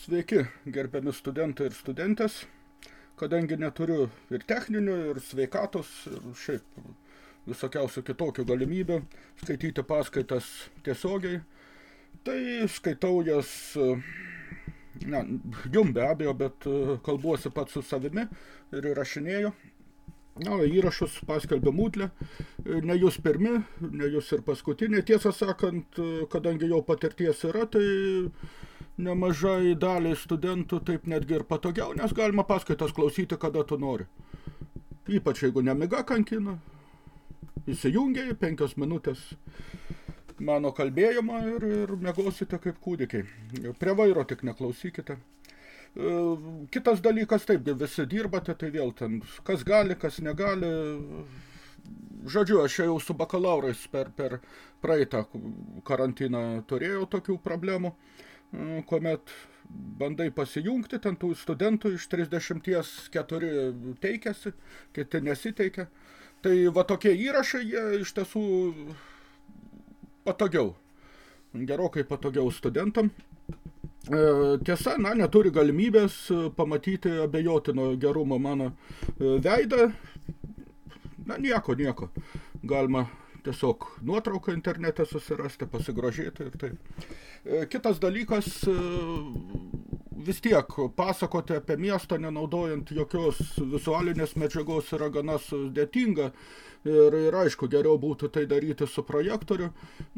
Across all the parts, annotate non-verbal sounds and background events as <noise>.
Sveiki, gerbiami studentai ir studentės. Kadangi neturiu ir techninių, ir sveikatos, ir šiaip visokiausių kitokių galimybių skaityti paskaitas tiesiogiai, tai skaitau jas, na, jum be abejo, bet kalbuosi pats su savimi ir įrašinėju. Na, įrašus paskelbė mūtlė, ne jūs pirmi, ne jūs ir paskutiniai. Tiesą sakant, kadangi jau patirties yra, tai nemažai daliai studentų taip netgi ir patogiau, nes galima paskaitas klausyti, kada tu nori. Ypač jeigu nemiga kankina, įsijungiai penkios minutės mano kalbėjimą ir, ir mėgausite kaip kūdikiai. Prie vairo tik neklausykite. E, kitas dalykas, taip, visi dirbate, tai vėl ten, kas gali, kas negali. Žodžiu, aš jau su bakalaurais per, per praeitą karantiną turėjau tokių problemų. Uh, kuomet bandai pasijungti, ten tų studentų iš 34 teikiasi, kiti nesiteikia. Tai va tokie įrašai, jie iš tiesų patogiau, gerokai patogiau studentam. E, tiesa, na, neturi galimybės pamatyti abejotino gerumo mano e, veidą. Na, nieko, nieko. Galima tiesiog nuotrauką internete susirasti, pasigrožėti ir taip. E, kitas dalykas, e, vis tiek pasakoti apie miestą, nenaudojant jokios vizualinės medžiagos, yra gana sudėtinga. Ir, ir aišku, geriau būtų tai daryti su projektoriu.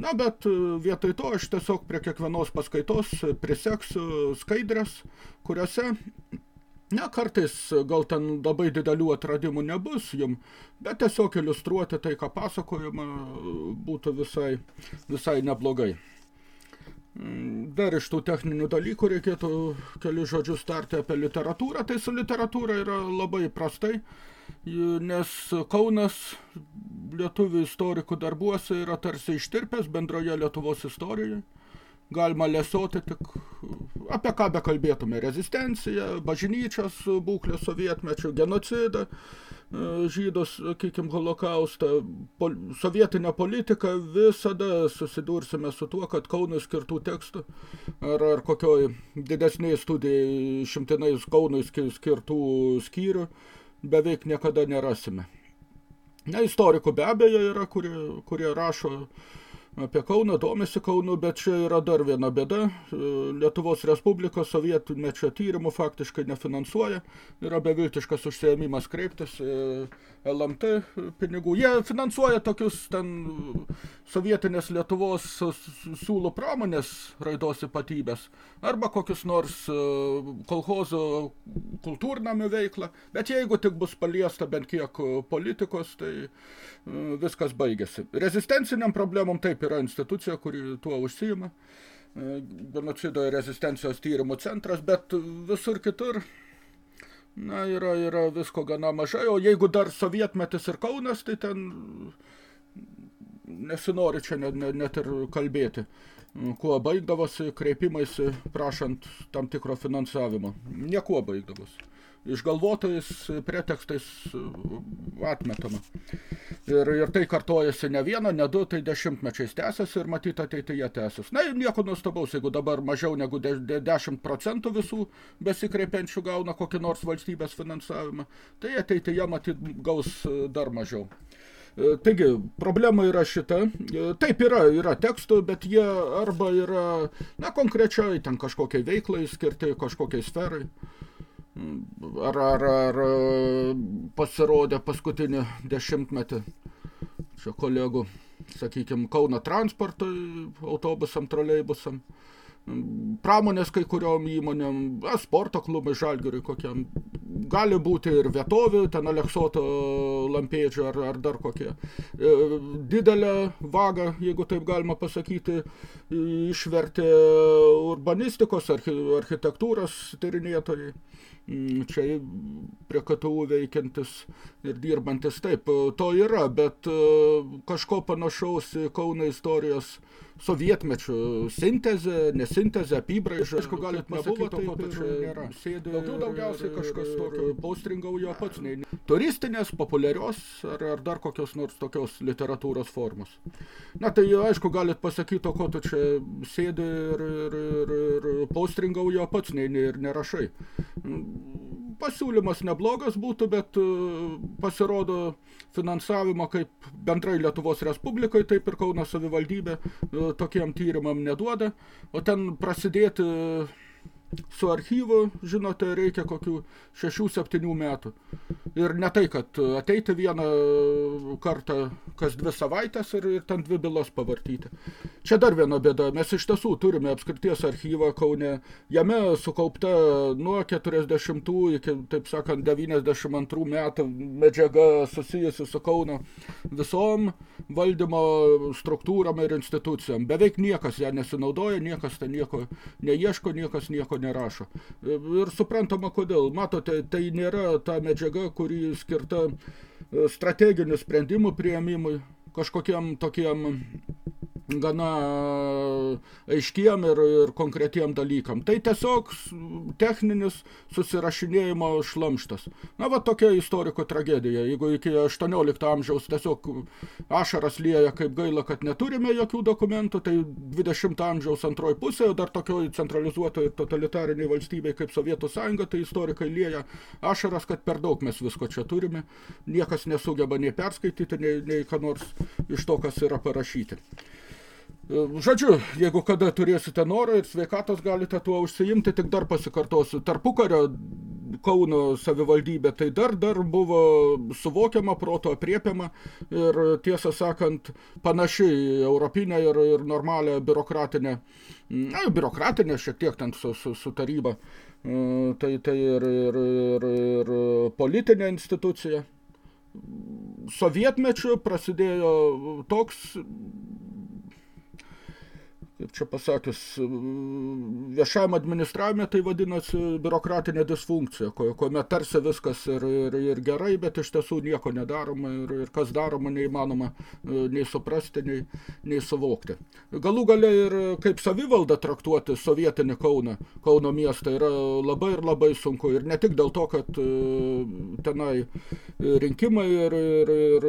Na, bet e, vietoj to aš tiesiog prie kiekvienos paskaitos priseksiu skaidrės, kuriuose Ne, kartais gal ten labai didelių atradimų nebus jum, bet tiesiog iliustruoti tai, ką pasakojama, būtų visai, visai neblogai. Dar iš tų techninių dalykų reikėtų keli žodžius tarti apie literatūrą. Tai su literatūra yra labai prastai, nes Kaunas lietuvių istorikų darbuose yra tarsi ištirpęs bendroje Lietuvos istorijoje galima lesioti tik apie ką bekalbėtume rezistenciją, bažnyčios būklę sovietmečių, genocidą, e, žydus, sakykim, holokaustą, pol, sovietinę politiką, visada susidursime su tuo, kad Kaunui skirtų tekstų ar, ar kokioj didesniai studijai šimtinais Kaunui skirtų skyrių beveik niekada nerasime. Na, istorikų be abejo yra, kurie, kurie rašo apie Kauną, domisi Kaunu, bet čia yra dar viena bėda. Lietuvos Respublika sovietmečio tyrimų faktiškai nefinansuoja. Yra beviltiškas užsiėmimas kreiptis LMT pinigų. Jie finansuoja tokius ten sovietinės Lietuvos siūlų pramonės raidos ypatybės arba kokius nors kolhozo kultūrnamių veiklą. Bet jeigu tik bus paliesta bent kiek politikos, tai viskas baigėsi. Rezistenciniam problemom taip yra institucija, kuri tuo užsijima, e, genocido ir rezistencijos tyrimų centras, bet visur kitur na, yra, yra visko gana mažai, o jeigu dar sovietmetis ir Kaunas, tai ten nesinori čia net, net ir kalbėti, kuo baigdavosi kreipimaisi prašant tam tikro finansavimo. Niekuo baigdavosi išgalvotais pretekstais atmetama. Ir, ir tai kartojasi ne vieną, ne du, tai dešimtmečiais tęsiasi ir matyt ateityje tęsis. Na ir nieko nuostabaus, jeigu dabar mažiau negu de, de 10 procentų visų besikreipiančių gauna kokį nors valstybės finansavimą, tai ateityje matyt gaus dar mažiau. E, taigi, problema yra šita. E, taip yra, yra tekstų, bet jie arba yra, na, konkrečiai ten kažkokiai veiklai skirti, kažkokiai sferai ar, ar, ar pasirodė paskutinį dešimtmetį čia kolegų, sakykime, Kauno transportui, autobusam, troleibusam, pramonės kai kuriom įmonėm, a, sporto klubai žalgiriui kokiam, gali būti ir vietovių, ten Aleksoto lampėdžių ar, ar dar kokie. E, didelę vagą, jeigu taip galima pasakyti, išvertė urbanistikos, archi, architektūros tyrinėtojai. Mm, čia prie KTU veikiantis ir dirbantis. Taip, to yra, bet e, kažko panašaus į Kauno istorijos sovietmečių sintezė, nesintezė, apibraiža. Aišku, galit to, ko čia nėra. Sėdi daugiau daugiausiai kažkas tokio postringaujo pats, nei turistinės, populiarios ar, ar dar kokios nors tokios literatūros formos. Na tai aišku, galit pasakyti, ko tu čia sėdi ir, ir, ir, ir postringaujo pats, nei, nei ir nerašai pasiūlymas neblogas būtų, bet e, pasirodo finansavimo kaip bendrai Lietuvos Respublikai, taip ir Kauno savivaldybė e, tokiem tyrimam neduoda, o ten prasidėti su archyvu, žinote, reikia kokių 6-7 metų. Ir ne tai, kad ateiti vieną kartą kas dvi savaitės ir, ir ten dvi bylas pavartyti. Čia dar viena bėda. Mes iš tiesų turime apskirties archyvą Kaune. Jame sukaupta nuo 40 iki, taip sakant, 92 metų medžiaga susijusi su Kauno visom valdymo struktūrom ir institucijom. Beveik niekas ją nesinaudoja, niekas ten nieko neieško, niekas nieko nerašo. Ir suprantama, kodėl. Matote, tai nėra ta medžiaga, kuri skirta e, strateginių sprendimų prieimimui, kažkokiem tokiem gana aiškiem ir, ir konkretiem dalykam. Tai tiesiog techninis susirašinėjimo šlamštas. Na, va tokia istoriko tragedija. Jeigu iki 18 amžiaus tiesiog ašaras lieja kaip gaila, kad neturime jokių dokumentų, tai 20 amžiaus antroji pusė, dar tokioj centralizuotoj totalitariniai valstybei kaip Sovietų sąjunga, tai istorikai lieja ašaras, kad per daug mes visko čia turime. Niekas nesugeba nei perskaityti, nei, nei ką nors iš to, kas yra parašyti. Žodžiu, jeigu kada turėsite norą ir sveikatos galite tuo užsiimti, tik dar pasikartosiu. Tarpukario Kauno savivaldybė tai dar, dar buvo suvokiama, proto apriepiama ir tiesą sakant panaši į europinę ir, ir normalią biurokratinę, na, biurokratinę šiek tiek ten su, su, su taryba, tai, tai ir, ir, ir, ir politinė institucija. Sovietmečiu prasidėjo toks kaip čia pasakius, viešajam administravime tai vadinasi biurokratinė disfunkcija, kuomet tarsi viskas ir, ir, ir gerai, bet iš tiesų nieko nedaroma ir, ir kas daroma neįmanoma nei suprasti, nei, nei suvokti. Galų gale ir kaip savivalda traktuoti sovietinį Kauną, Kauno miestą yra labai ir labai sunku ir ne tik dėl to, kad tenai rinkimai ir, ir, ir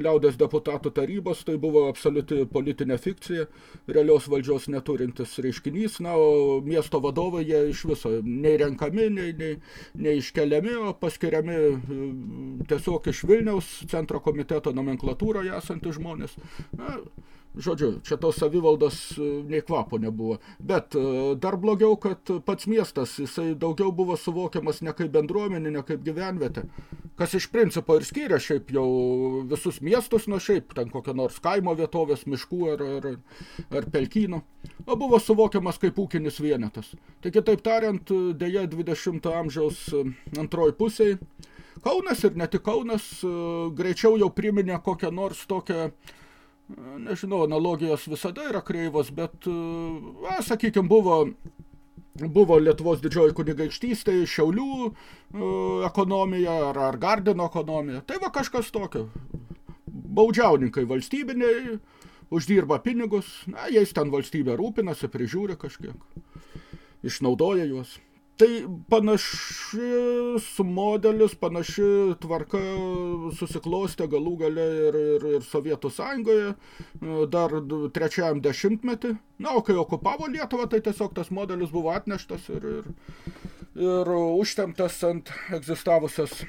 liaudės deputatų tarybos tai buvo absoliuti politinė fikcija, realios valdžios valdžios neturintis reiškinys, na, o miesto vadovai jie iš viso nei renkami, nei, nei, nei iškeliami, o paskiriami e, tiesiog iš Vilniaus centro komiteto nomenklatūroje esantys žmonės. Na, Žodžiu, čia tos savivaldos e, nei kvapo nebuvo. Bet e, dar blogiau, kad pats miestas, jisai daugiau buvo suvokiamas ne kaip bendruomenė, ne kaip gyvenvietė. Kas iš principo ir skyrė šiaip jau visus miestus nuo šiaip, ten kokią nors kaimo vietovės, miškų ar, ar, ar pelkynų. O buvo suvokiamas kaip ūkinis vienetas. Tai kitaip tariant, dėja 20 amžiaus e, antroj pusėj, Kaunas ir ne tik Kaunas greičiau jau priminė kokią nors tokią nežinau, analogijos visada yra kreivos, bet, na, sakykime, buvo, buvo Lietuvos didžioji kunigaikštystė, Šiaulių e, ekonomija ar, ar Gardino ekonomija. Tai va kažkas tokio. Baudžiauninkai valstybiniai, uždirba pinigus, na, jais ten valstybė rūpinasi, prižiūri kažkiek, išnaudoja juos. Tai panašis modelis, panaši tvarka susiklostė galų gale ir, ir, ir Sovietų sąjungoje dar trečiajam dešimtmetį. Na, o kai okupavo Lietuvą, tai tiesiog tas modelis buvo atneštas ir, ir, ir užtemtas ant egzistavusios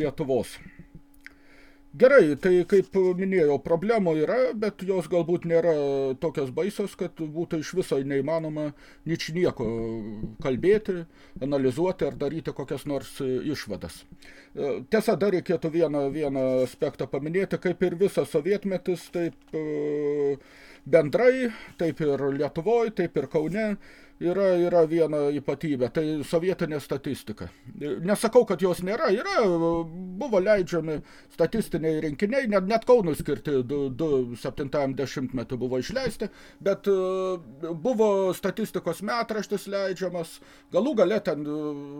Lietuvos. Gerai, tai kaip minėjau, problemų yra, bet jos galbūt nėra tokios baisios, kad būtų iš viso neįmanoma nič nieko kalbėti, analizuoti ar daryti kokias nors išvadas. Tiesa, dar reikėtų vieną, vieną aspektą paminėti, kaip ir visas sovietmetis, taip bendrai, taip ir Lietuvoje, taip ir Kaune, yra, yra viena ypatybė, tai sovietinė statistika. Nesakau, kad jos nėra, yra, buvo leidžiami statistiniai rinkiniai, net, net Kaunui skirti 70 metų buvo išleisti, bet buvo statistikos metraštis leidžiamas, galų gale ten,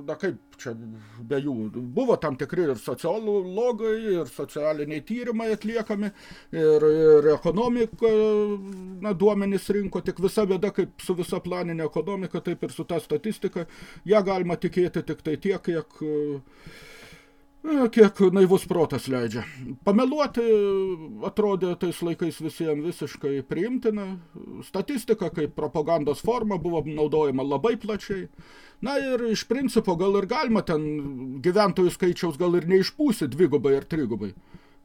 na kaip čia be jų, buvo tam tikri ir sociologai, ir socialiniai tyrimai atliekami, ir, ir ekonomika, na, duomenys rinko, tik visa bėda, kaip su visa planinė ekonomika, taip ir su ta statistika, ją galima tikėti tik tai tiek, kiek, e, kiek naivus protas leidžia. Pameluoti atrodė tais laikais visiems visiškai priimtina. Statistika kaip propagandos forma buvo naudojama labai plačiai. Na ir iš principo gal ir galima ten gyventojų skaičiaus gal ir neišpūsi dvigubai ar trigubai.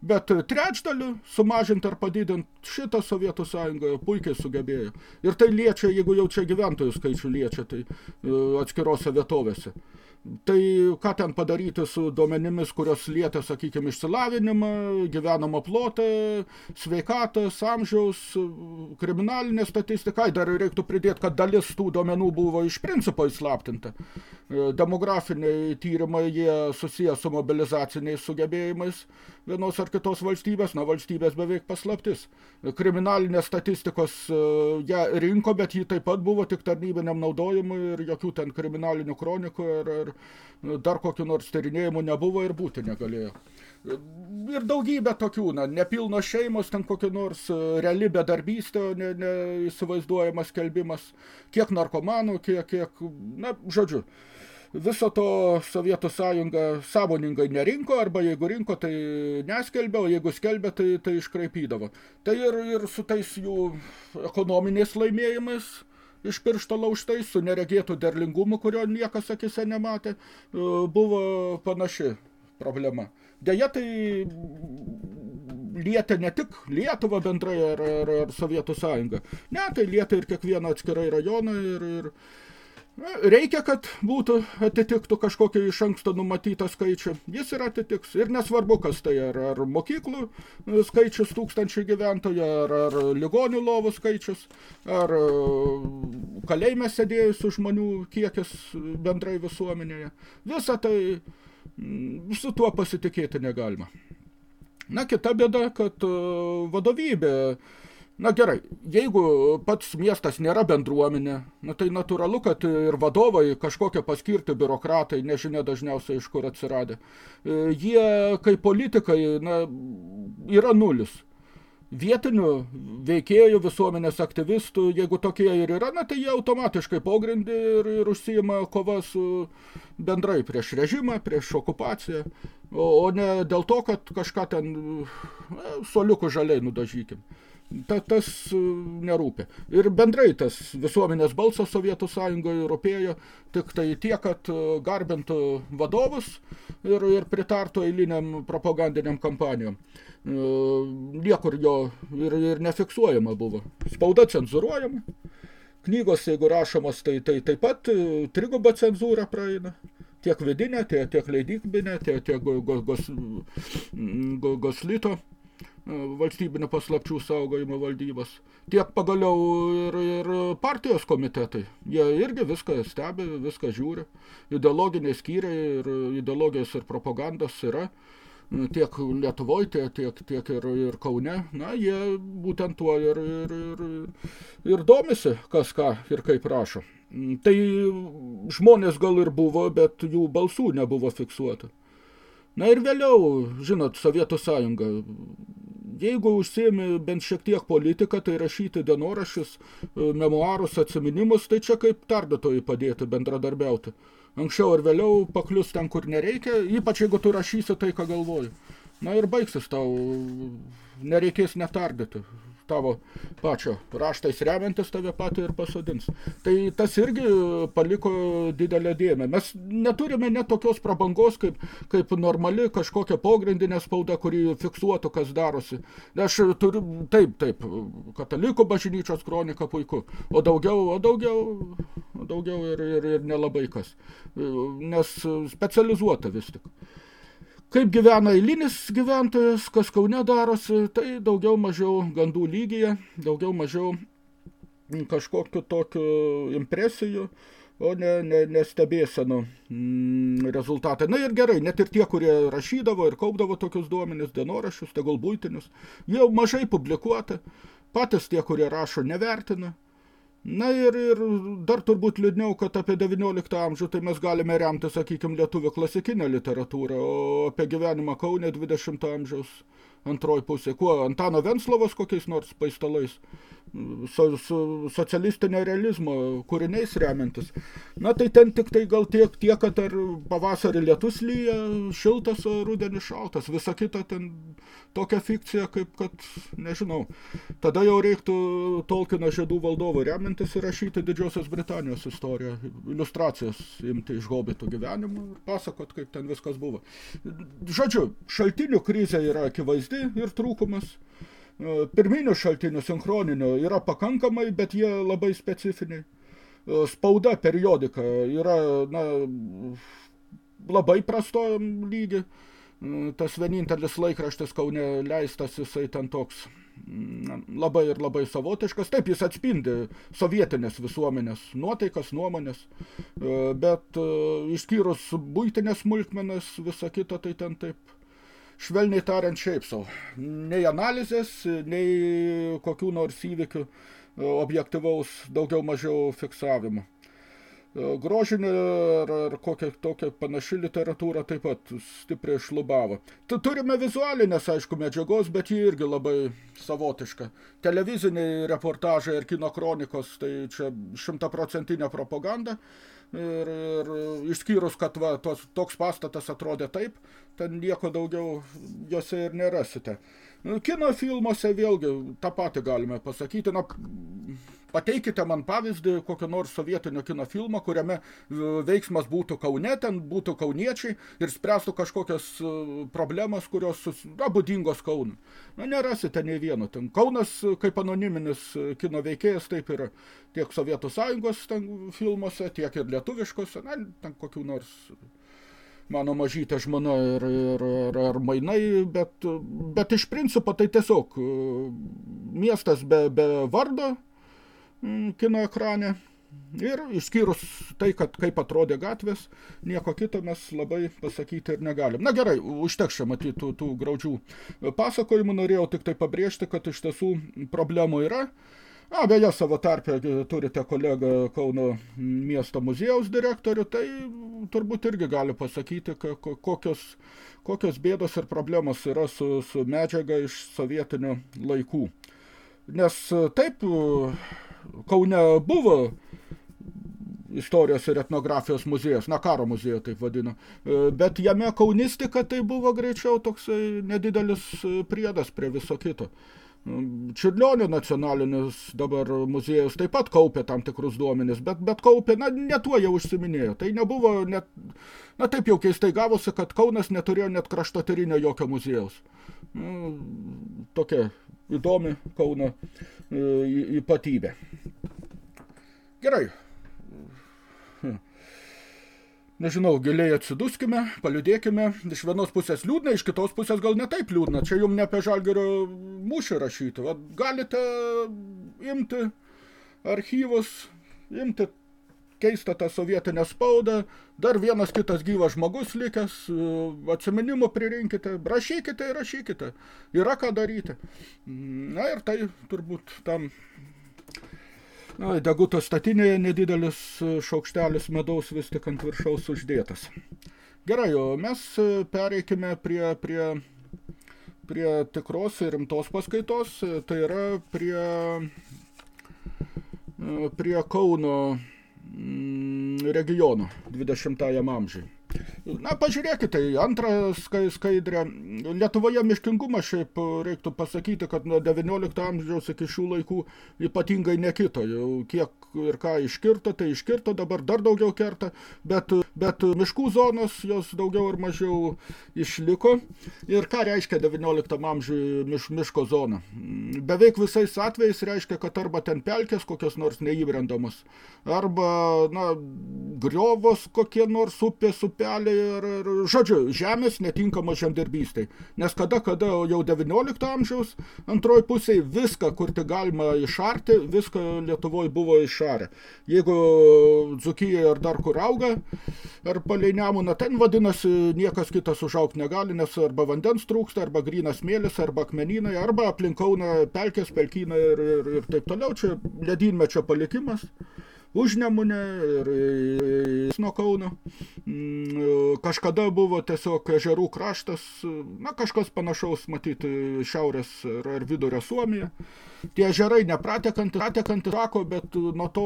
Bet trečdaliu sumažinti ar padidinti šitą Sovietų sąjungoje puikiai sugebėjo. Ir tai liečia, jeigu jau čia gyventojų skaičių liečia, tai e, atskirose vietovėse. Tai ką ten padaryti su duomenimis, kurios lietė, sakykime, išsilavinimą, gyvenamą plotą, sveikatos, amžiaus, kriminalinė statistika. Dar reiktų pridėti, kad dalis tų duomenų buvo iš principo įslaptinta. Demografiniai tyrimai, jie susiję su mobilizaciniais sugebėjimais vienos ar kitos valstybės, na valstybės beveik paslaptis. Kriminalinės statistikos e, ją rinko, bet ji taip pat buvo tik tarnybiniam naudojimui ir jokių ten kriminalinių kronikų ir, ir dar kokiu nors tyrinėjimų nebuvo ir būti negalėjo. Ir daugybė tokių, na, nepilnos šeimos, ten kokia nors e, reali bedarbystė, ne, neįsivaizduojamas kelbimas, kiek narkomanų, kiek, kiek, na, žodžiu, viso to Sovietų sąjunga sąmoningai nerinko, arba jeigu rinko, tai neskelbė, o jeigu skelbė, tai, tai iškraipydavo. Tai ir, ir su tais jų ekonominiais laimėjimais, iš piršto lauštai, su neregėtų derlingumu, kurio niekas akise nematė, e, buvo panaši problema. Deja, tai lietė ne tik Lietuvą bendrai ar, ar, ar Sovietų sąjungą. Ne, tai lietė ir kiekvieną atskirai rajoną ir, ir Reikia, kad būtų atitiktų kažkokį iš anksto numatytą skaičių. Jis ir atitiks. Ir nesvarbu, kas tai ar, ar mokyklų skaičius tūkstančių gyventojų, ar, ar ligonių lovų skaičius, ar kalėjime sėdėjusių žmonių kiekis bendrai visuomenėje. Visą tai su tuo pasitikėti negalima. Na, kita bėda, kad vadovybė Na gerai, jeigu pats miestas nėra bendruomenė, na tai natūralu, kad ir vadovai kažkokie paskirti biurokratai, nežinia dažniausiai iš kur atsiradę. E, jie, kaip politikai, na, yra nulis. Vietinių veikėjų, visuomenės aktyvistų, jeigu tokie ir yra, na tai jie automatiškai pogrindį ir, ir užsijima kova su bendrai prieš režimą, prieš okupaciją, o, o ne dėl to, kad kažką ten na, soliukų žaliai nudažykim ta, tas e, nerūpi. Ir bendrai tas visuomenės balsas Sovietų sąjungoje rūpėjo tik tai tiek, kad e, garbintų vadovus ir, ir pritartų eiliniam propagandiniam kampanijom. E, niekur jo ir, ir nefiksuojama buvo. Spauda cenzuruojama. Knygos, jeigu rašomos, tai, tai taip pat triguba cenzūra praeina tiek vidinė, tiek, tiek leidykbinė, tiek, tiek gos, gos, goslito valstybinio paslapčių saugojimo valdybos, tiek pagaliau ir, ir partijos komitetai. Jie irgi viską stebi, viską žiūri. Ideologiniai skyriai ir ideologijos ir propagandos yra tiek Lietuvoje, tiek, tiek, tiek ir, ir Kaune. Na, jie būtent tuo ir, ir, ir, ir domisi, kas ką ir kaip rašo. Tai žmonės gal ir buvo, bet jų balsų nebuvo fiksuota. Na ir vėliau, žinot, Sovietų sąjunga jeigu užsiemi bent šiek tiek politiką, tai rašyti dienoraščius, e, memoarus, atsiminimus, tai čia kaip tardytojai padėti bendradarbiauti. Anksčiau ar vėliau paklius ten, kur nereikia, ypač jeigu tu rašysi tai, ką galvoji. Na ir baigsis tau, nereikės netardyti tavo pačio raštais remiantis tave patį ir pasodins. Tai tas irgi paliko didelę dėmę. Mes neturime net tokios prabangos, kaip, kaip normali kažkokia pogrindinė spauda, kuri fiksuotų, kas darosi. Aš turiu, taip, taip, katalikų bažnyčios kronika puiku, o daugiau, o daugiau, o daugiau ir, ir, ir nelabai kas. Nes specializuota vis tik. Kaip gyvena eilinis gyventojas, kas Kaune darosi, tai daugiau mažiau gandų lygyje, daugiau mažiau kažkokiu tokiu impresiju, o ne, ne, ne stebėsenų mm, rezultatai. Na ir gerai, net ir tie, kurie rašydavo ir kaupdavo tokius duomenis, dienoraščius, tegul būtinius, jie mažai publikuota, patys tie, kurie rašo, nevertina. Na ir, ir dar turbūt liūdniau, kad apie 19 amžių tai mes galime remti, sakykime, lietuvių klasikinę literatūrą, o apie gyvenimą Kaune 20 amžiaus antroji pusė. Kuo Antano Venslovos kokiais nors paistalais so, so, socialistinio realizmo kūriniais remiantis. Na tai ten tik tai gal tiek, tiek kad ar pavasarį lietus lyja, šiltas, o rudenį šaltas. Visa kita ten tokia fikcija, kaip kad, nežinau, tada jau reiktų Tolkino žiedų valdovų remintis ir rašyti Didžiosios Britanijos istoriją, iliustracijas imti iš hobitų gyvenimo ir pasakot, kaip ten viskas buvo. Žodžiu, šaltinių krizė yra akivaizdi ir trūkumas pirminių šaltinių sinchroninių yra pakankamai, bet jie labai specifiniai. Spauda periodika yra na, labai prastojam lygi. Tas vienintelis laikraštis Kaune leistas, jisai ten toks labai ir labai savotiškas. Taip, jis atspindi sovietinės visuomenės nuotaikas, nuomonės, bet išskyrus būtinės smulkmenas, visa kita, tai ten taip švelniai tariant šiaip savo. Nei analizės, nei kokių nors įvykių objektivaus daugiau mažiau fiksavimo. Grožinė ar, ar kokia tokia panaši literatūra taip pat stipriai šlubavo. Turime vizualinės, aišku, medžiagos, bet ji irgi labai savotiška. Televiziniai reportažai ir kino kronikos, tai čia šimtaprocentinė propaganda ir, ir išskyrus, kad va, tos, toks pastatas atrodė taip, ten nieko daugiau jose ir nerasite. Nu, kino filmuose vėlgi tą patį galime pasakyti. Na, pateikite man pavyzdį kokio nors sovietinio kino filmo, kuriame veiksmas būtų Kaune, ten būtų kauniečiai ir spręstų kažkokias problemas, kurios na, būdingos Kaunui. Na, nerasite nei vieno. Ten Kaunas kaip anoniminis kino veikėjas taip yra tiek Sovietų Sąjungos ten, filmuose, tiek ir lietuviškose, na, ten kokių nors mano mažytė žmona ir, ir, ir, ir mainai, bet, bet iš principo tai tiesiog e, miestas be, be vardo kino ekrane. Ir išskyrus tai, kad kaip atrodė gatvės, nieko kito mes labai pasakyti ir negalim. Na gerai, užteks čia matyti tų, tų graudžių pasakojimų, norėjau tik tai pabrėžti, kad iš tiesų problemų yra. A, beje, savo tarpę turite kolegą Kauno miesto muziejaus direktorių, tai turbūt irgi gali pasakyti, kokios, kokios bėdos ir problemos yra su, su medžiaga iš sovietinių laikų. Nes taip, Kaune buvo istorijos ir etnografijos muziejus, na karo muziejų taip vadino, bet jame kaunistika tai buvo greičiau toksai nedidelis priedas prie viso kito. Čiurlionio nacionalinis dabar muziejus taip pat kaupė tam tikrus duomenis, bet, bet kaupė, na, ne tuo jau užsiminėjo. Tai nebuvo net, na taip jau keistai gavosi, kad Kaunas neturėjo net kraštotyrinio jokio muziejaus. Nu, tokia įdomi Kauno e, ypatybė. Gerai, nežinau, giliai atsiduskime, paliudėkime, iš vienos pusės liūdna, iš kitos pusės gal ne taip liūdna, čia jums ne apie žalgerio mūšį rašyti, Vat galite imti archyvus, imti keistą tą sovietinę spaudą, dar vienas kitas gyvas žmogus likęs, atsiminimų pririnkite, rašykite ir rašykite, yra ką daryti. Na ir tai turbūt tam Na, deguto statinėje nedidelis e, šaukštelis medaus vis tik ant viršaus uždėtas. Gerai, o mes e, pereikime prie, prie, prie tikros ir rimtos paskaitos, e, tai yra prie, prie Kauno mm, regionų 20-ajam amžiui. Na, pažiūrėkite į antrą skaidrę. Lietuvoje miškingumas šiaip reiktų pasakyti, kad nuo 19 amžiaus iki šių laikų ypatingai nekito. Jau kiek ir ką iškirto, tai iškirto, dabar dar daugiau kerta, bet, bet miškų zonos jos daugiau ir mažiau išliko. Ir ką reiškia 19 amžiui miš, miško zona? Beveik visais atvejais reiškia, kad arba ten pelkės kokios nors neįbrendamos, arba, na, griovos kokie nors upės, upeliai, ir, ir žodžiu, žemės netinkamos žemdirbystai. Nes kada, kada jau 19 amžiaus antroji pusėje viską, kur tik galima išarti, viską Lietuvoje buvo išarę. Jeigu Dzukija ar dar kur auga, ar palei Nemuną, ten vadinasi niekas kitas užaugti negali, nes arba vandens trūksta, arba grynas mėlis, arba akmenynai, arba aplinkauna pelkės, pelkynai ir, ir, ir taip toliau. Čia ledynmečio palikimas. Užnemunė ir, ir nuo Kauno. Mm, kažkada buvo tiesiog ežerų kraštas, na, kažkas panašaus matyti šiaurės ar vidurio Suomija. Tie ežerai nepratekanti, pratekanti rako, bet nuo to,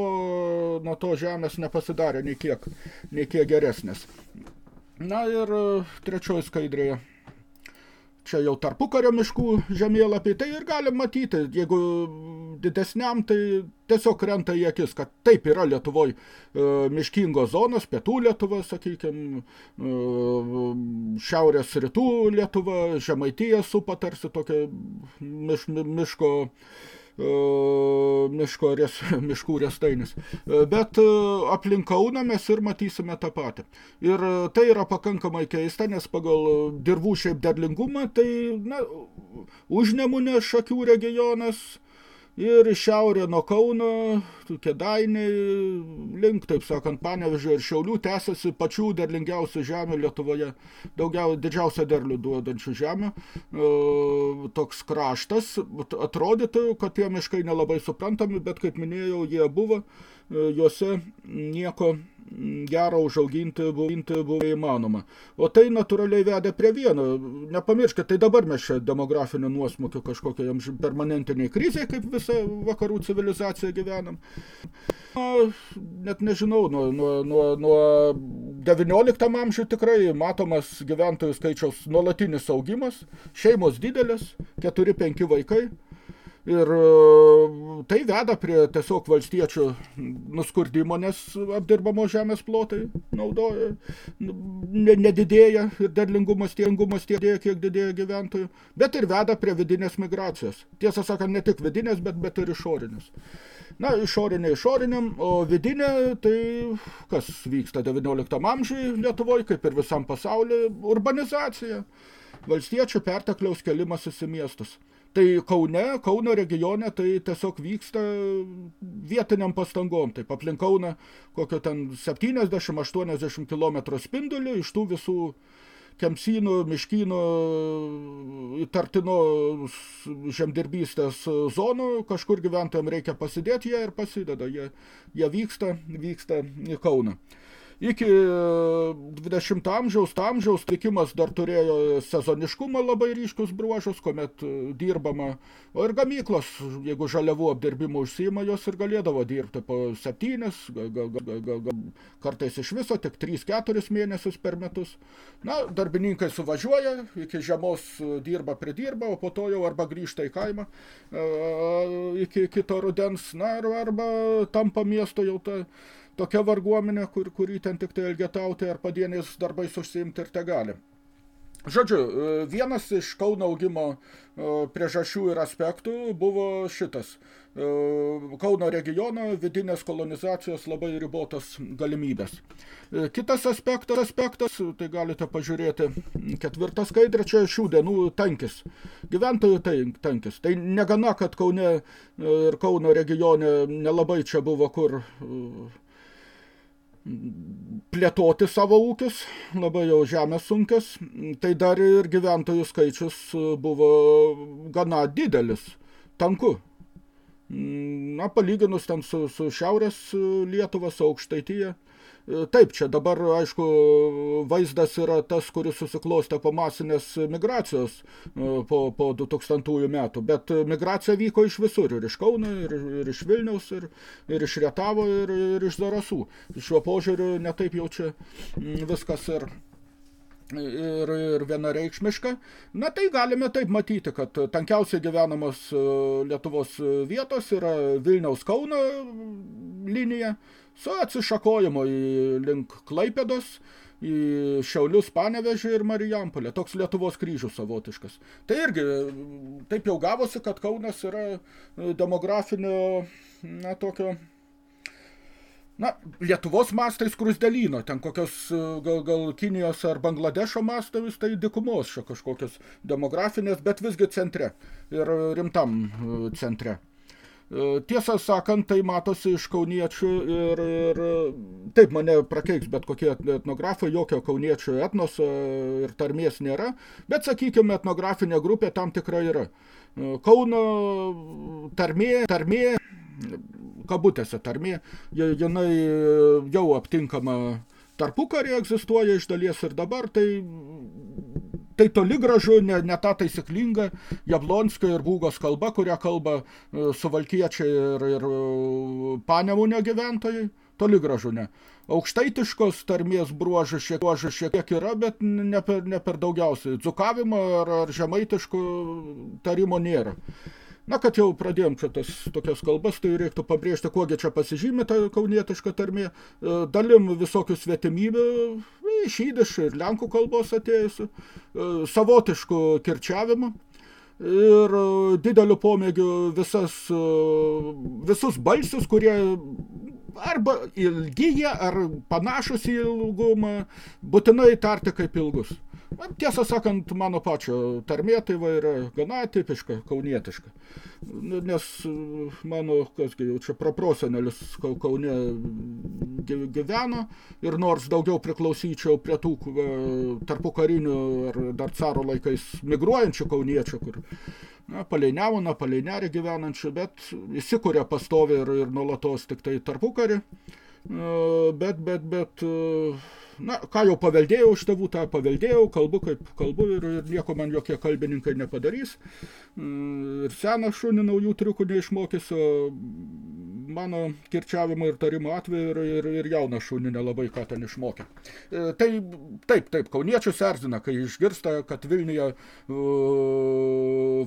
nuo to žemės nepasidarė nei kiek, nei kiek geresnės. Na ir trečioji skaidrėje čia jau tarpukario miškų žemėlapiai, tai ir galim matyti, jeigu didesniam, tai tiesiog krenta į akis, kad taip yra Lietuvoje miškingos zonos, pietų Lietuva, sakykime, šiaurės rytų Lietuva, Žemaitija supa tarsi tokia miš, miško miško res, <laughs> miškų restainis. Bet aplink Kauną mes ir matysime tą patį. Ir tai yra pakankamai keista, nes pagal dirvų šiaip derlingumą, tai na, užnemunė šakių regionas, ir šiaurė nuo Kauno, Kėdainiai, link, taip sakant, Panevežio ir Šiaulių tęsiasi pačių derlingiausių žemių Lietuvoje, daugiau, didžiausia derlių duodančių žemių. E, toks kraštas, atrodytų, kad tie miškai nelabai suprantami, bet kaip minėjau, jie buvo, e, juose nieko gero užauginti buvo, buvo įmanoma. O tai natūraliai vedė prie vieno. Nepamirškit, tai dabar mes čia demografinio nuosmukio kažkokiai permanentiniai krizai, kaip visa vakarų civilizacija gyvenam. Na, net nežinau, nuo, nuo, nuo, nuo 19 amžių tikrai matomas gyventojų skaičiaus nuolatinis augimas, šeimos didelės, 4-5 vaikai. Ir e, tai veda prie tiesiog valstiečių nuskurdimo, nes apdirbamo žemės plotai naudoja, nedidėja ir derlingumas tiekingumas tiek didėja, kiek didėja gyventojų, bet ir veda prie vidinės migracijos. Tiesą sakant, ne tik vidinės, bet, bet ir išorinės. Na, išorinė išoriniam, o vidinė, tai kas vyksta 19 amžiui Lietuvoje, kaip ir visam pasaulyje, urbanizacija, valstiečių pertekliaus kelimasis į miestus. Tai Kaune, Kauno regione tai tiesiog vyksta vietiniam pastangom. Taip aplink Kauną kokio ten 70-80 km spindulių iš tų visų kemsynų, miškynų, įtartino žemdirbystės zonų, kažkur gyventojams reikia pasidėti jie ir pasideda. Jie, jie vyksta, vyksta į Kauną. Iki 20 e, amžiaus, amžiaus likimas dar turėjo sezoniškumą labai ryškius bruožus, kuomet e, dirbama, o ir gamyklos, jeigu žaliavų apdirbimo užsima, jos ir galėdavo dirbti po septynis, ga, ga, ga, ga, ga, kartais iš viso tik 3-4 mėnesius per metus. Na, darbininkai suvažiuoja, iki žiemos dirba, pridirba, o po to jau arba grįžta į kaimą e, iki kito rudens, na, arba tampa miesto jau ta tokia varguomenė, kur, kurį ten tik tai elgetauti ar padieniais darbais užsiimti ir te gali. Žodžiu, e, vienas iš Kauno augimo e, priežasčių ir aspektų buvo šitas. E, Kauno regiono vidinės kolonizacijos labai ribotos galimybės. Kitas aspektas, aspektas, tai galite pažiūrėti ketvirtą skaidrę, čia šių dienų tankis. Gyventojų tai, tankis. Tai negana, kad Kaune ir Kauno regione nelabai čia buvo kur plėtoti savo ūkius, labai jau žemės sunkios, tai dar ir gyventojų skaičius buvo gana didelis, tanku. Na, palyginus ten su, su Šiaurės Lietuva, su Aukštaityje, Taip, čia dabar, aišku, vaizdas yra tas, kuris susiklostė po masinės migracijos e, po, po 2000 metų, bet migracija vyko iš visur, ir iš Kauno, ir, ir iš Vilniaus, ir, ir iš Rietavo, ir, ir iš Zarasų. Šiuo požiūriu netaip jau čia viskas ir ir, ir vienareikšmiška. Na tai galime taip matyti, kad tankiausiai gyvenamos e, Lietuvos vietos yra Vilniaus Kauno linija, su atsišakojimu į link Klaipėdos, į Šiaulius, Panevežį ir Marijampolę. Toks Lietuvos kryžius savotiškas. Tai irgi taip jau gavosi, kad Kaunas yra demografinio, na, tokio na, Lietuvos mastais krusdelyno, ten kokios gal, gal Kinijos ar Bangladešo mastais, tai dikumos kažkokios demografinės, bet visgi centre ir rimtam centre. Tiesą sakant, tai matosi iš kauniečių ir, ir taip mane prakeiks bet kokie etnografai, jokio kauniečių etnoso ir tarmės nėra, bet, sakykime, etnografinė grupė tam tikrai yra. Kauno tarmė, tarmė kabutėse tarmė, jinai jau aptinkama tarpukarį egzistuoja iš dalies ir dabar, tai, tai toli gražu ne, ne ta taisyklinga Jablonskio ir Būgos kalba, kurią kalba e, suvalkiečiai ir, ir panemunio gyventojai, toli gražu ne. Aukštaitiškos tarmės bruožas šiek, šiek tiek yra, bet ne per, ne per daugiausiai. Dzukavimo ar, ar žemaitiškų tarimo nėra. Na, kad jau pradėjom čia tas tokias kalbas, tai reiktų pabrėžti, kuogi čia pasižymė ta kaunietiška tarmė. E, dalim visokių svetimybių, iš įdiš ir lenkų kalbos atėjusių, e, savotiškų kirčiavimų ir e, dideliu pomėgiu visas, visus balsius, kurie arba ilgyje, ar panašus į ilgumą, būtinai tarti kaip ilgus. Tiesą sakant, mano pačio tarmė tai va yra gana tipiška, kaunietiška. Nu, nes mano, kasgi jau čia praprosenelis Kaune gyveno ir nors daugiau priklausyčiau prie tų tarpu karinių ar dar caro laikais migruojančių kauniečių, kur na, palei Nemuną, palei Nerį gyvenančių, bet įsikuria pastovi ir, ir nuolatos tik tai tarpukarį. Bet, bet, bet na, ką jau paveldėjau iš tėvų, tą paveldėjau, kalbu kaip kalbu ir, ir nieko man jokie kalbininkai nepadarys. Mm, ir seną šunį naujų triukų neišmokysiu, mano kirčiavimo ir tarimo atveju ir, ir, ir jauną šunį nelabai ką ten išmokė. E, tai taip, taip, kauniečius erzina, kai išgirsta, kad Vilniuje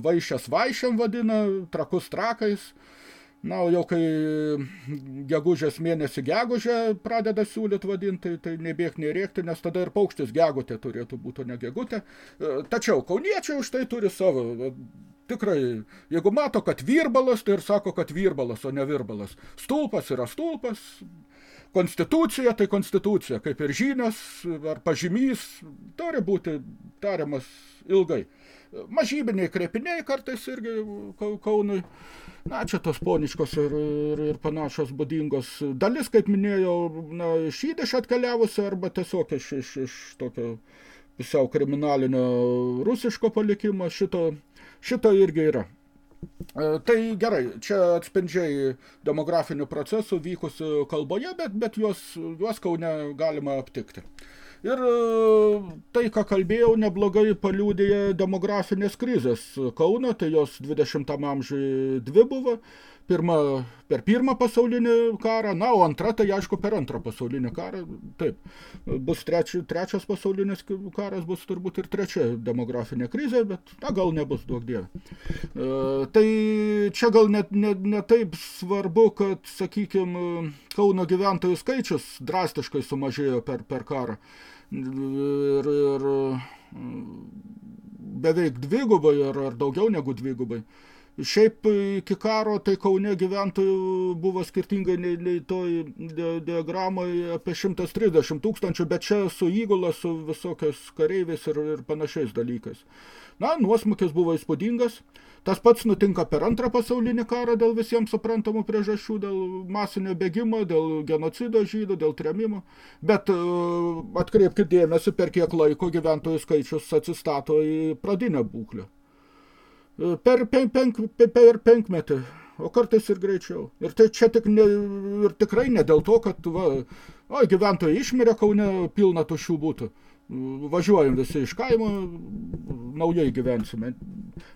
vaišės vaišiam vadina, trakus trakais, Na, o jau kai gegužės mėnesį gegužę pradeda siūlyt vadinti, tai, tai nebėg nerėkti, nes tada ir paukštis gegutė turėtų būti, ne gegutė. E, tačiau kauniečiai už tai turi savo. Tikrai, jeigu mato, kad virbalas, tai ir sako, kad virbalas, o ne virbalas. Stulpas yra stulpas, konstitucija tai konstitucija, kaip ir žinios ar pažymys, turi būti tariamas ilgai. Mažybiniai krepiniai kartais irgi Kaunui. Na, čia tos poniškos ir, ir, ir panašios būdingos. Dalis, kaip minėjau, na, iš įdeš atkeliavusi arba tiesiog iš, iš, iš tokio pusiau kriminalinio rusiško palikimo. Šito, šito irgi yra. E, tai gerai, čia atspendžiai demografinių procesų vykusių kalboje, bet, bet juos, juos Kaune galima aptikti. Ir e, tai, ką kalbėjau, neblogai paliūdėja demografinės krizės Kauno, tai jos 20 amžiui dvi buvo. Pirma, per pirmą pasaulinį karą, na, o antra, tai aišku, per antrą pasaulinį karą. Taip, bus treči, trečias pasaulinis karas, bus turbūt ir trečia demografinė krizė, bet, na, gal nebus daug dievė. E, tai čia gal net ne, ne taip svarbu, kad, sakykime, Kauno gyventojų skaičius drastiškai sumažėjo per, per karą ir, ir beveik dvigubai ar, ar daugiau negu dvigubai. Šiaip iki karo tai Kaune gyventojų buvo skirtingai nei, nei toj diagramoje apie 130 tūkstančių, bet čia su įgula, su visokiais kareiviais ir, ir panašiais dalykais. Na, nuosmukis buvo įspūdingas. Tas pats nutinka per antrą pasaulinį karą dėl visiems suprantamų priežasčių, dėl masinio bėgimo, dėl genocido žydų, dėl tremimo. Bet uh, atkreipkite dėmesį, per kiek laiko gyventojų skaičius atsistato į pradinę būklę. Per, pen, pen, per penkmetį, o kartais ir greičiau. Ir tai čia tik ne, ir tikrai ne dėl to, kad va, o, gyventojai išmirė Kaune pilna tuščių būtų važiuojam visi iš kaimo, naujai gyvensime.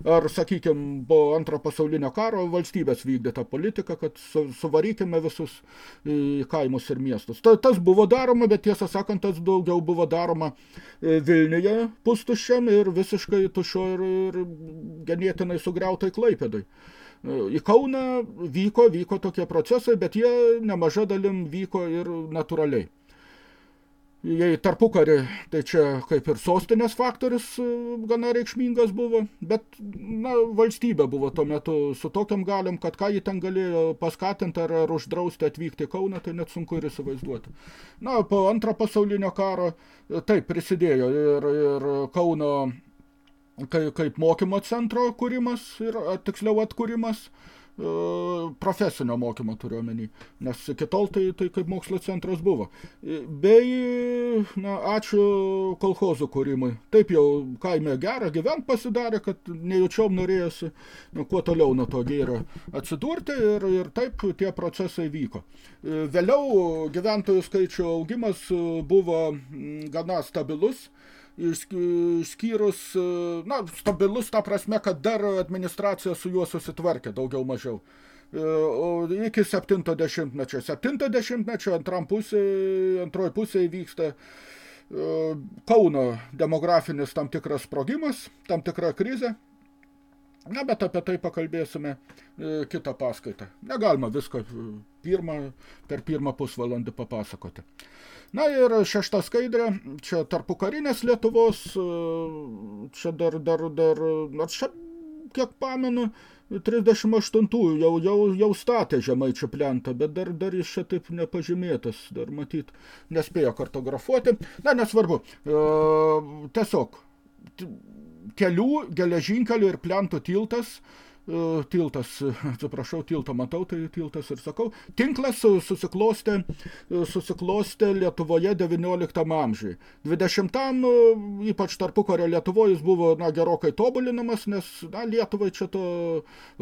Ar, sakykime, po antro pasaulinio karo valstybės vykdė tą politiką, kad su, suvarykime visus į kaimus ir miestus. Ta, tas buvo daroma, bet tiesą sakant, tas daugiau buvo daroma e, Vilniuje pustuščiam ir visiškai tušio ir, ir ganėtinai sugriautai Klaipėdai. E, į Kauną vyko, vyko tokie procesai, bet jie nemaža dalim vyko ir natūraliai. Jei tarpukarį, tai čia kaip ir sostinės faktorius e, gana reikšmingas buvo, bet na, valstybė buvo tuo metu su tokiam galim, kad ką jį ten galėjo paskatinti ar, ar uždrausti atvykti į Kauną, tai net sunku ir įsivaizduoti. Na, po antro pasaulinio karo taip prisidėjo ir, ir Kauno kaip, kaip mokymo centro kūrimas ir tiksliau atkūrimas, E, profesinio mokymo turiu omeny, nes iki tol tai, tai kaip mokslo centras buvo. E, bei, na, ačiū kolhozų kūrimui. Taip jau kaime gerą gyvent pasidarė, kad nejaučiom norėjosi nu, kuo toliau nuo to gėrio atsidurti ir, ir taip tie procesai vyko. E, vėliau gyventojų skaičių augimas buvo gana stabilus, išskyrus, e, na, stabilus ta prasme, kad dar administracija su juo susitvarkė daugiau mažiau. E, iki 70-mečio. 70-mečio antram pusė, antroji pusė vyksta e, Kauno demografinis tam tikras sprogimas, tam tikra krizė. Na, bet apie tai pakalbėsime kitą paskaitą. Negalima visko pirmą, per pirmą pusvalandį papasakoti. Na ir šešta skaidrė, čia tarpukarinės Lietuvos, čia dar, dar, dar, nors čia, kiek pamenu, 38-ųjų jau, jau, jau statė žemaičių plentą, bet dar, dar jis čia taip nepažymėtas, dar matyt, nespėjo kartografuoti. Na, nesvarbu, e, tiesiog kelių, geležinkelių ir plentų tiltas – E, tiltas, atsiprašau, tiltą matau, tai tiltas ir sakau, tinklas susiklostė, e, susiklostė Lietuvoje 19 amžiui. 20 e, ypač tarpukario Lietuvoje jis buvo na, gerokai tobulinamas, nes na, Lietuvai čia to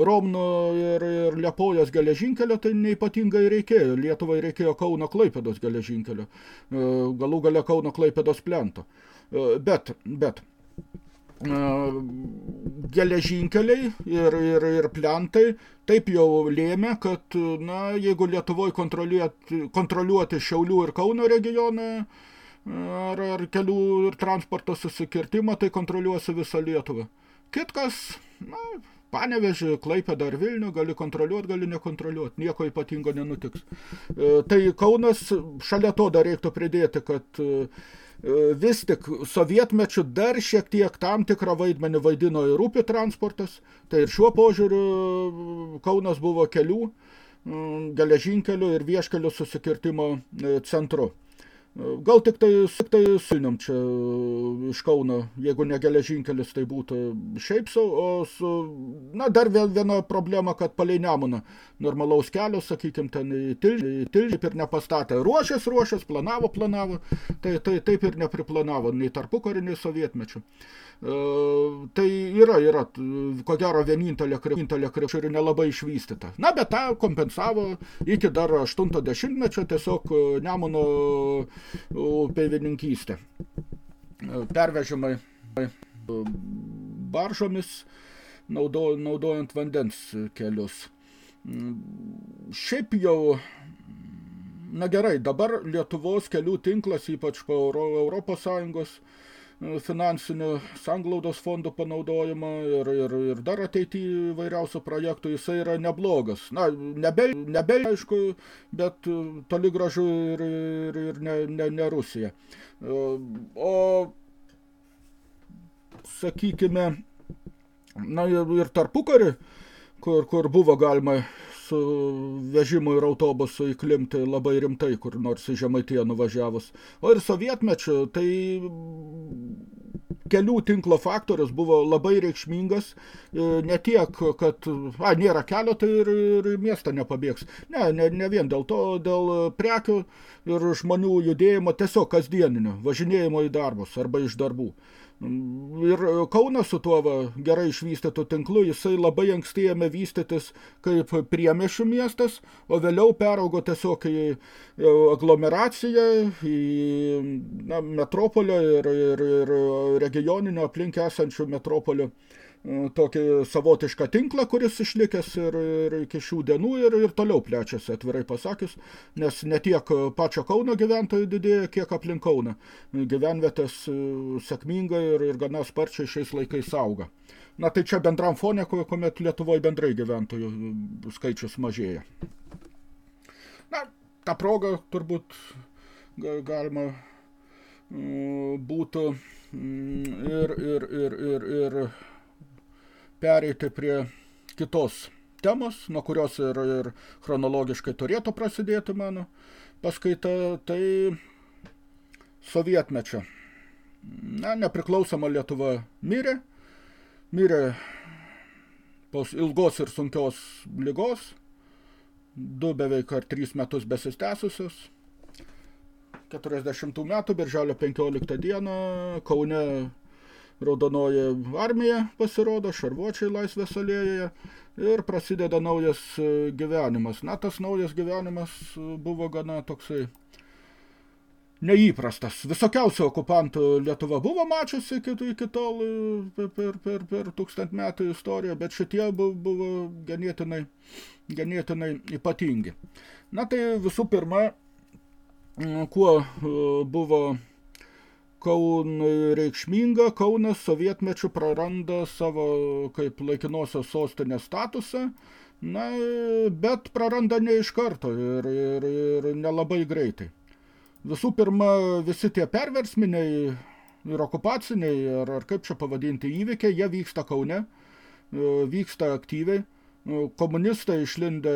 Romno ir, ir Liepojos geležinkelio tai neipatingai reikėjo. Lietuvai reikėjo Kauno Klaipėdos geležinkelio, galų gale Kauno Klaipėdos plento. Bet, bet, geležinkeliai ir, ir, ir plentai taip jau lėmė, kad na, jeigu Lietuvoje kontroliuoti, kontroliuoti Šiaulių ir Kauno regioną ar, ar kelių ir transporto susikirtimą, tai kontroliuosi visą Lietuvą. Kitkas, na, Panevežį, Klaipėdą ar Vilnių gali kontroliuoti, gali nekontroliuoti, nieko ypatingo nenutiks. E, tai Kaunas, šalia to dar reiktų pridėti, kad e, vis tik sovietmečiu dar šiek tiek tam tikrą vaidmenį vaidino ir upių transportas, tai ir šiuo požiūriu Kaunas buvo kelių, geležinkelių ir vieškelių susikirtimo e, centru. Gal tik tai, tai suinam čia iš Kauno, jeigu ne geležinkelis, tai būtų šiaip sau, o su, na, dar viena problema, kad palei Nemuną normalaus kelio, sakykime, ten tilžį, į tilžį ir nepastatė. Ruošės, ruošės, planavo, planavo, tai, tai taip ir nepriplanavo, nei tarpukarį, nei sovietmečių. E, tai yra, yra, ko gero, vienintelė vienintelė krepšinė nelabai išvystyta. Na, bet tą kompensavo iki dar 80-mečio tiesiog e, Nemuno. E, pervežimai baržomis, naudo, naudojant vandens kelius. Mm, šiaip jau Na gerai, dabar Lietuvos kelių tinklas, ypač po Europos Sąjungos, finansinių sanglaudos fondų panaudojimą ir, ir, ir dar ateity vairiausių projektų, jisai yra neblogas. Na, nebel, nebel aišku, bet toli gražu ir, ir, ir ne, ne, ne Rusija. O, sakykime, na ir tarpukarį, kur, kur buvo galima su vežimu ir autobusu įklimti labai rimtai, kur nors į Žemaitiją nuvažiavus. O ir sovietmečiu, tai kelių tinklo faktorius buvo labai reikšmingas, e, ne tiek, kad a, nėra kelio, tai ir, ir miestą nepabėgs. Ne, ne, ne vien dėl to, dėl prekių ir žmonių judėjimo tiesiog kasdieninio, važinėjimo į darbus arba iš darbų. Ir Kaunas su tuo va, gerai išvystytų tinklu, jisai labai anksti ėmė vystytis kaip priemešių miestas, o vėliau peraugo tiesiog į aglomeraciją, į na, metropolio ir, ir, ir regioninio aplink esančių metropolių tokį savotišką tinklą, kuris išlikęs ir, ir iki šių dienų ir, ir toliau plečiasi, atvirai pasakius, nes ne tiek pačio Kauno gyventojų didėja, kiek aplink Kauną. Gyvenvietės e, sėkmingai ir, ir gana sparčiai šiais laikais auga. Na tai čia bendram fone, kuomet Lietuvoje bendrai gyventojų skaičius mažėja. Na, tą progą turbūt galima būtų ir, ir, ir, ir, ir pereiti prie kitos temos, nuo kurios ir, ir chronologiškai turėtų prasidėti mano paskaita, tai sovietmečio. Na, nepriklausoma Lietuva mirė, mirė po ilgos ir sunkios lygos, du beveik ar trys metus besistęsusios, 40 metų, birželio 15 dieną, Kaune Raudonoji armija pasirodo, šarvuočiai laisvės alėjoje ir prasideda naujas gyvenimas. Na, tas naujas gyvenimas buvo gana toksai neįprastas. Visokiausių okupantų Lietuva buvo mačiusi iki, iki tol per, per, per tūkstant metų istoriją, bet šitie buvo, buvo ganėtinai, ganėtinai ypatingi. Na tai visų pirma, kuo buvo Kaunui reikšminga, Kaunas sovietmečių praranda savo kaip laikinosios sostinės statusą, na, bet praranda ne iš karto ir, ir, ir nelabai greitai. Visų pirma, visi tie perversminiai ir okupaciniai, ar, ar kaip čia pavadinti įvykiai, jie vyksta Kaune, e, vyksta aktyviai. E, komunistai išlindę,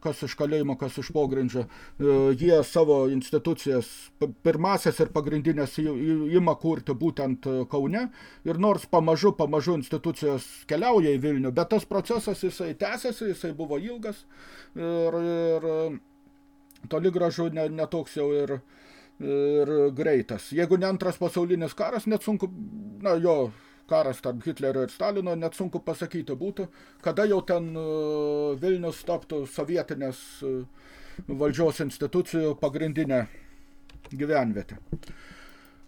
kas iš kalėjimo, kas iš pogrindžio, e, jie savo institucijas, pirmasias ir pagrindinės ima kurti būtent Kaune. Ir nors pamažu, pamažu institucijos keliauja į Vilnių, bet tas procesas jisai tęsiasi, jisai buvo ilgas. Ir, ir toli gražu ne, netoks jau ir, ir greitas. Jeigu ne antras pasaulinis karas, net sunku, na jo, karas tarp Hitlerio ir Stalino, net sunku pasakyti būtų, kada jau ten uh, Vilnius taptų sovietinės uh, valdžios institucijų pagrindinė gyvenvietė.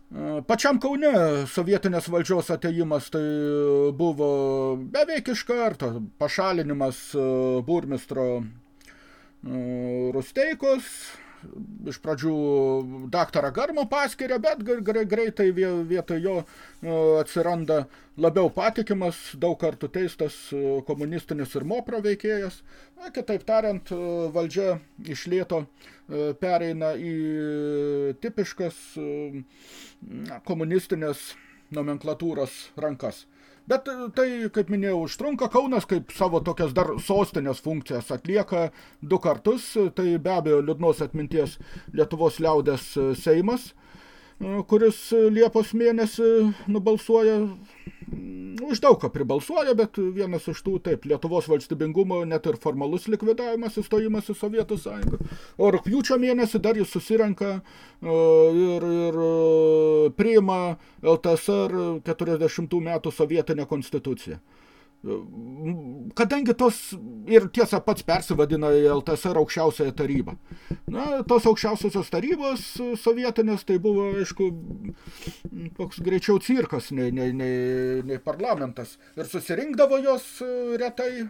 Uh, pačiam Kaune sovietinės valdžios ateimas tai buvo beveik iš karto pašalinimas burmistro Rusteikos, iš pradžių daktarą Garmo paskiria, bet greitai vietoj jo atsiranda labiau patikimas, daug kartų teistas komunistinis ir mopro veikėjas. Na, kitaip tariant, valdžia iš lėto pereina į tipiškas komunistinės nomenklatūros rankas. Bet tai, kaip minėjau, užtrunka Kaunas, kaip savo tokias dar sostinės funkcijas atlieka du kartus. Tai be abejo liūdnos atminties Lietuvos liaudės Seimas, kuris Liepos mėnesį nubalsuoja už daug ką pribalsuoja, bet vienas iš tų, taip, Lietuvos valstybingumo net ir formalus likvidavimas įstojimas į Sovietų sąjungą. O rūpjūčio mėnesį dar jis susirenka ir, ir priima LTSR 40 metų sovietinę konstituciją. Kadangi tos ir tiesa pats persivadina į LTSR aukščiausiąją tarybą. Na, tos aukščiausiosios tarybos sovietinės tai buvo, aišku, toks greičiau cirkas nei, nei, nei, nei parlamentas. Ir susirinkdavo jos retai.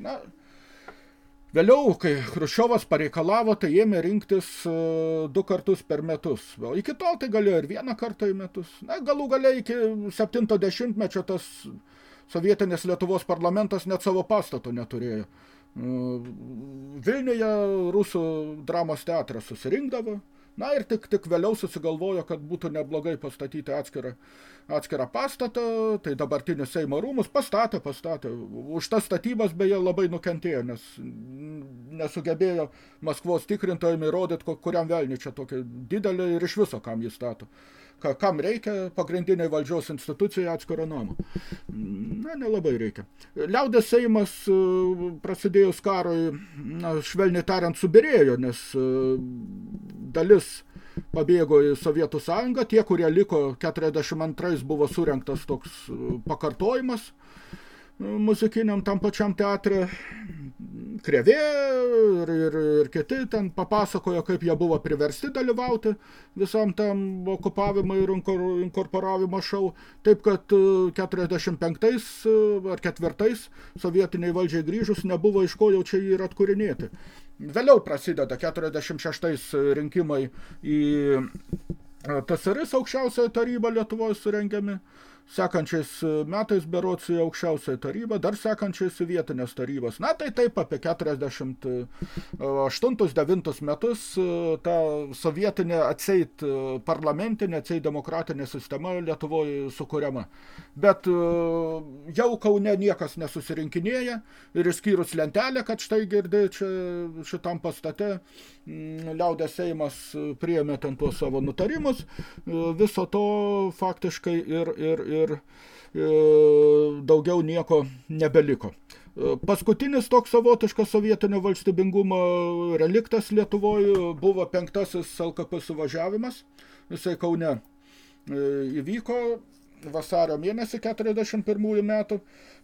Na, Vėliau, kai Hruščiovas pareikalavo, tai ėmė rinktis du kartus per metus. O iki tol tai galėjo ir vieną kartą į metus. Na, galų gale iki 70-mečio tas sovietinės Lietuvos parlamentas net savo pastato neturėjo. Vilniuje rusų dramos teatras susirinkdavo, na ir tik, tik vėliau susigalvojo, kad būtų neblogai pastatyti atskirą, atskirą pastatą, tai dabartinis Seimo rūmus pastatė, pastatė. Už tas statybas beje labai nukentėjo, nes nesugebėjo Maskvos tikrintojami įrodyti, kuriam velniui čia tokia didelė ir iš viso kam jis stato kam reikia pagrindiniai valdžios institucijai atskiro namo. Na, nelabai reikia. Liaudės Seimas e, prasidėjus karui, na, švelniai tariant, subirėjo, nes e, dalis pabėgo į Sovietų sąjungą, tie, kurie liko 42 buvo surengtas toks e, pakartojimas muzikiniam tam pačiam teatre, Krevė ir, ir, ir kiti ten papasakojo, kaip jie buvo priversti dalyvauti visam tam okupavimo ir inkorporavimo šau. Taip, kad 45 e, e, ar 4 sovietiniai valdžiai grįžus nebuvo iš ko jau čia ir atkūrinėti. Vėliau prasideda 46 rinkimai į TSRS aukščiausią tarybą Lietuvoje surengiami sekančiais metais berots į aukščiausią tarybą, dar sekančiais į vietinės tarybas. Na, tai taip apie 48-9 metus ta sovietinė atseit parlamentinė, atseit demokratinė sistema Lietuvoje sukuriama. Bet jau Kaune niekas nesusirinkinėja ir išskyrus lentelę, kad štai girdi čia šitam pastate liaudės Seimas priėmė ten tuos savo nutarimus, viso to faktiškai ir, ir, ir e, daugiau nieko nebeliko. Paskutinis toks savotiškas sovietinio valstybingumo reliktas Lietuvoje buvo penktasis LKP suvažiavimas. Jisai Kaune e, įvyko vasario mėnesį 41 metų.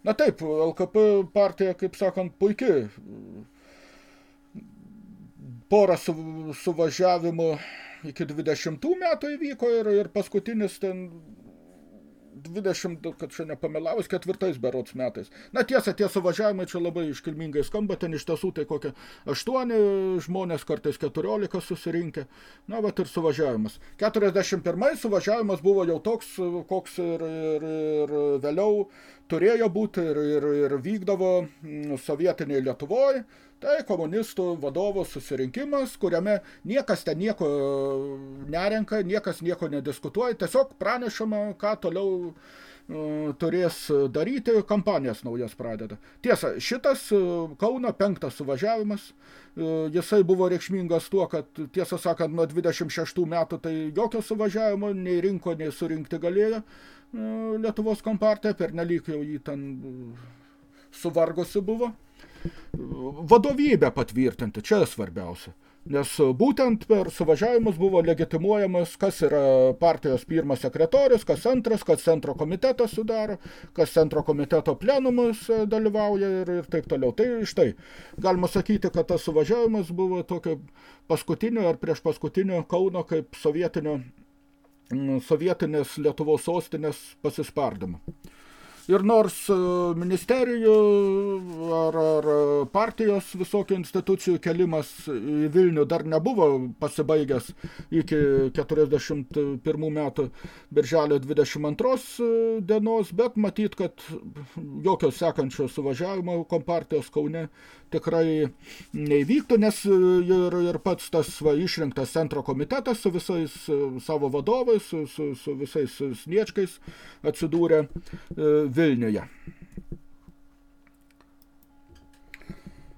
Na taip, LKP partija, kaip sakant, puikiai porą su, suvažiavimų iki 20 metų įvyko ir, ir paskutinis ten 20, kad čia nepamelavus, ketvirtais berots metais. Na tiesa, tie suvažiavimai čia labai iškilmingai skamba, ten iš tiesų tai kokie 8 žmonės, kartais 14 susirinkę. Na, vat ir suvažiavimas. 41 suvažiavimas buvo jau toks, koks ir, ir, ir vėliau turėjo būti ir, ir, ir vykdavo mm, sovietiniai Lietuvoje. Tai komunistų vadovų susirinkimas, kuriame niekas ten nieko nerenka, niekas nieko nediskutuoja, tiesiog pranešama, ką toliau uh, turės daryti, kampanijas naujas pradeda. Tiesa, šitas uh, Kauno penktas suvažiavimas, jisai buvo reikšmingas tuo, kad tiesą sakant, nuo 26 metų tai jokio suvažiavimo nei rinko, nei surinkti galėjo Lietuvos kompartija, per nelik jau jį ten suvargusi buvo vadovybę patvirtinti, čia svarbiausia. Nes būtent per suvažiavimus buvo legitimuojamas, kas yra partijos pirmas sekretorius, kas antras, kas centro komitetas sudaro, kas centro komiteto plenumus dalyvauja ir, ir taip toliau. Tai štai, galima sakyti, kad tas suvažiavimas buvo tokio paskutinio ar prieš paskutinio Kauno kaip sovietinio, sovietinės Lietuvos sostinės pasispardimo. Ir nors e, ministerijų ar, ar partijos visokių institucijų kelimas į Vilnių dar nebuvo pasibaigęs iki 41 metų birželio 22 e, dienos, bet matyt, kad jokio sekančio suvažiavimo kompartijos Kaune tikrai neįvyktų, nes ir, ir pats tas va, išrinktas centro komitetas su visais e, savo vadovais, su, su, su visais sniečkais atsidūrė e, Vilniuje.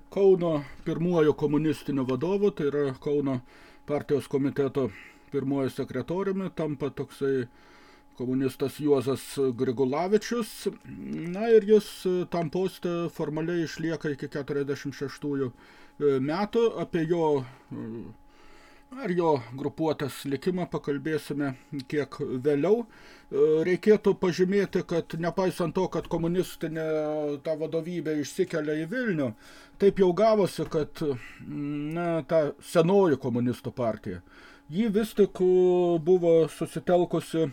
Kauno pirmuoju komunistiniu vadovu, tai yra Kauno partijos komiteto pirmuoju sekretoriumi, tampa toksai komunistas Juozas Grigulavičius. Na ir jis tam postą formaliai išlieka iki 46 e, metų. Apie jo e, ar jo grupuotės likimą pakalbėsime kiek vėliau. E, reikėtų pažymėti, kad nepaisant to, kad komunistinė ta vadovybė išsikelia į Vilnių, taip jau gavosi, kad na, ta senoji komunistų partija, ji vis tik buvo susitelkusi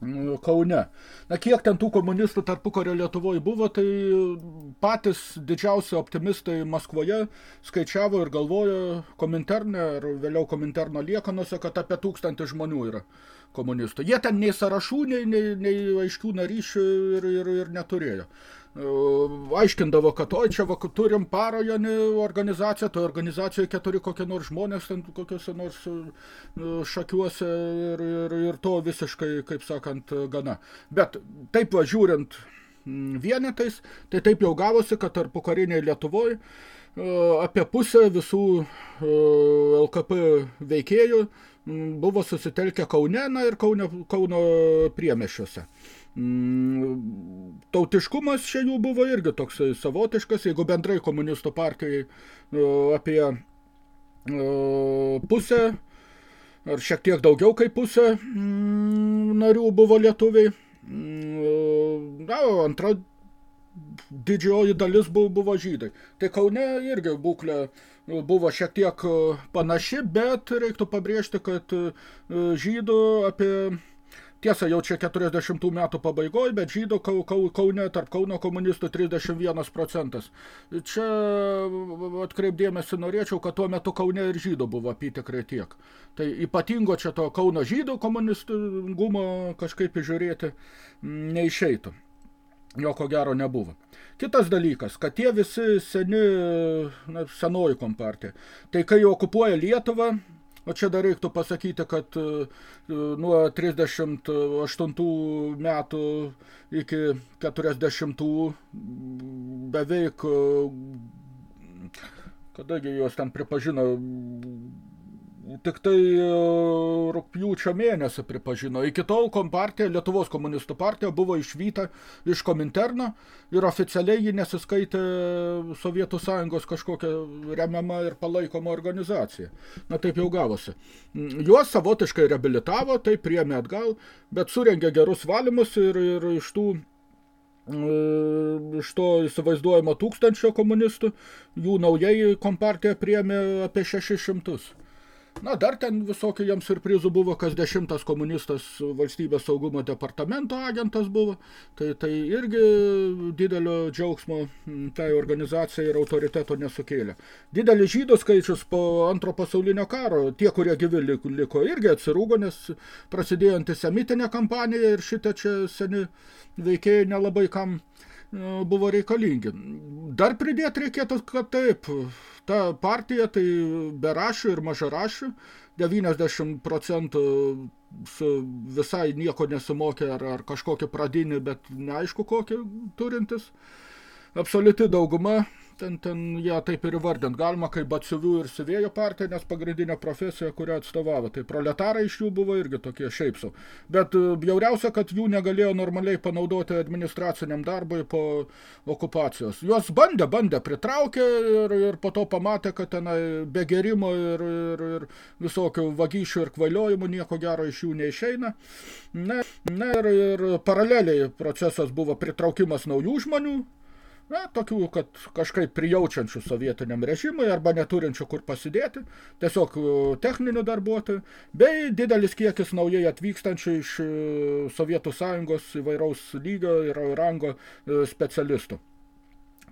Kaune. Na kiek ten tų komunistų tarpukario Lietuvoje buvo, tai patys didžiausi optimistai Maskvoje skaičiavo ir galvojo kominterne ar vėliau kominterno liekanose, kad apie tūkstantį žmonių yra komunistų. Jie ten nei sąrašų, nei, nei, nei aiškių naryšių ir, ir, ir neturėjo. Aiškindavo, kad oi, čia va, turim parajonį organizaciją, toje organizacijoje keturi kokie nors žmonės, ten kokiuose nors šakiuose ir, ir, ir to visiškai, kaip sakant, gana. Bet taip va, žiūrint vienetais, tai taip jau gavosi, kad tarpu kariniai Lietuvoje apie pusę visų LKP veikėjų buvo susitelkę Kaune na, ir Kaune, Kauno priemešiuose. Tautiškumas čia jų buvo irgi toks savotiškas, jeigu bendrai komunistų partijai apie pusę ar šiek tiek daugiau kaip pusė narių buvo lietuviai. Na, antra didžioji dalis buvo, buvo žydai. Tai Kaune irgi būklė buvo šiek tiek panaši, bet reiktų pabrėžti, kad žydų apie Tiesa, jau čia 40 metų pabaigoje, bet žydų Kaune tarp Kauno komunistų 31 procentas. Čia atkreipdėmėsi norėčiau, kad tuo metu Kaune ir žydų buvo apytikrai tiek. Tai ypatingo čia to Kauno žydų komunistingumo kažkaip žiūrėti neišeitų. Jo ko gero nebuvo. Kitas dalykas, kad tie visi seni, na, senoji kompartija, tai kai okupuoja Lietuvą, O čia dar reiktų pasakyti, kad e, nuo 38 metų iki 40 beveik, e, kadagi juos ten pripažino tik tai e, rūpjūčio mėnesį pripažino. Iki tol kompartija, Lietuvos komunistų partija, buvo išvyta iš Kominterno ir oficialiai ji nesiskaitė Sovietų Sąjungos kažkokią remiamą ir palaikomą organizaciją. Na taip jau gavosi. Juos savotiškai reabilitavo, tai priėmė atgal, bet surengė gerus valymus ir, ir iš tų e, iš to įsivaizduojamo tūkstančio komunistų, jų naujai kompartija priėmė apie 600. Na, dar ten visokių jiems surprizų buvo, kas dešimtas komunistas valstybės saugumo departamento agentas buvo, tai, tai irgi didelio džiaugsmo tai organizacijai ir autoriteto nesukėlė. Didelis žydų skaičius po antro pasaulinio karo, tie, kurie gyvi liko, irgi atsirūgo, nes prasidėjo antisemitinė kampanija ir šitą čia seni veikėjai nelabai kam buvo reikalingi. Dar pridėti reikėtų, kad taip, ta partija tai berašių ir mažarašių, 90 procentų su visai nieko nesimokė ar, ar kažkokį pradinį, bet neaišku kokį turintis. Absoliuti dauguma ten, ten ją taip ir įvardint galima, kaip batsiuvių ir sivėjo partija, nes pagrindinė profesija, kurią atstovavo. Tai proletarai iš jų buvo irgi tokie šiaipsų. Bet e, bjauriausia, kad jų negalėjo normaliai panaudoti administraciniam darbui po okupacijos. Juos bandė, bandė, pritraukė ir, ir po to pamatė, kad tenai be gerimo ir, ir, ir visokių vagysčių ir kvailiojimų nieko gero iš jų neišeina. Na, na ir, ir paraleliai procesas buvo pritraukimas naujų žmonių, na, tokių, kad kažkaip prijaučiančių sovietiniam režimui arba neturinčių kur pasidėti, tiesiog e, techninių darbuotojų, bei didelis kiekis naujai atvykstančių iš e, Sovietų Sąjungos įvairaus lygio ir rango e, specialistų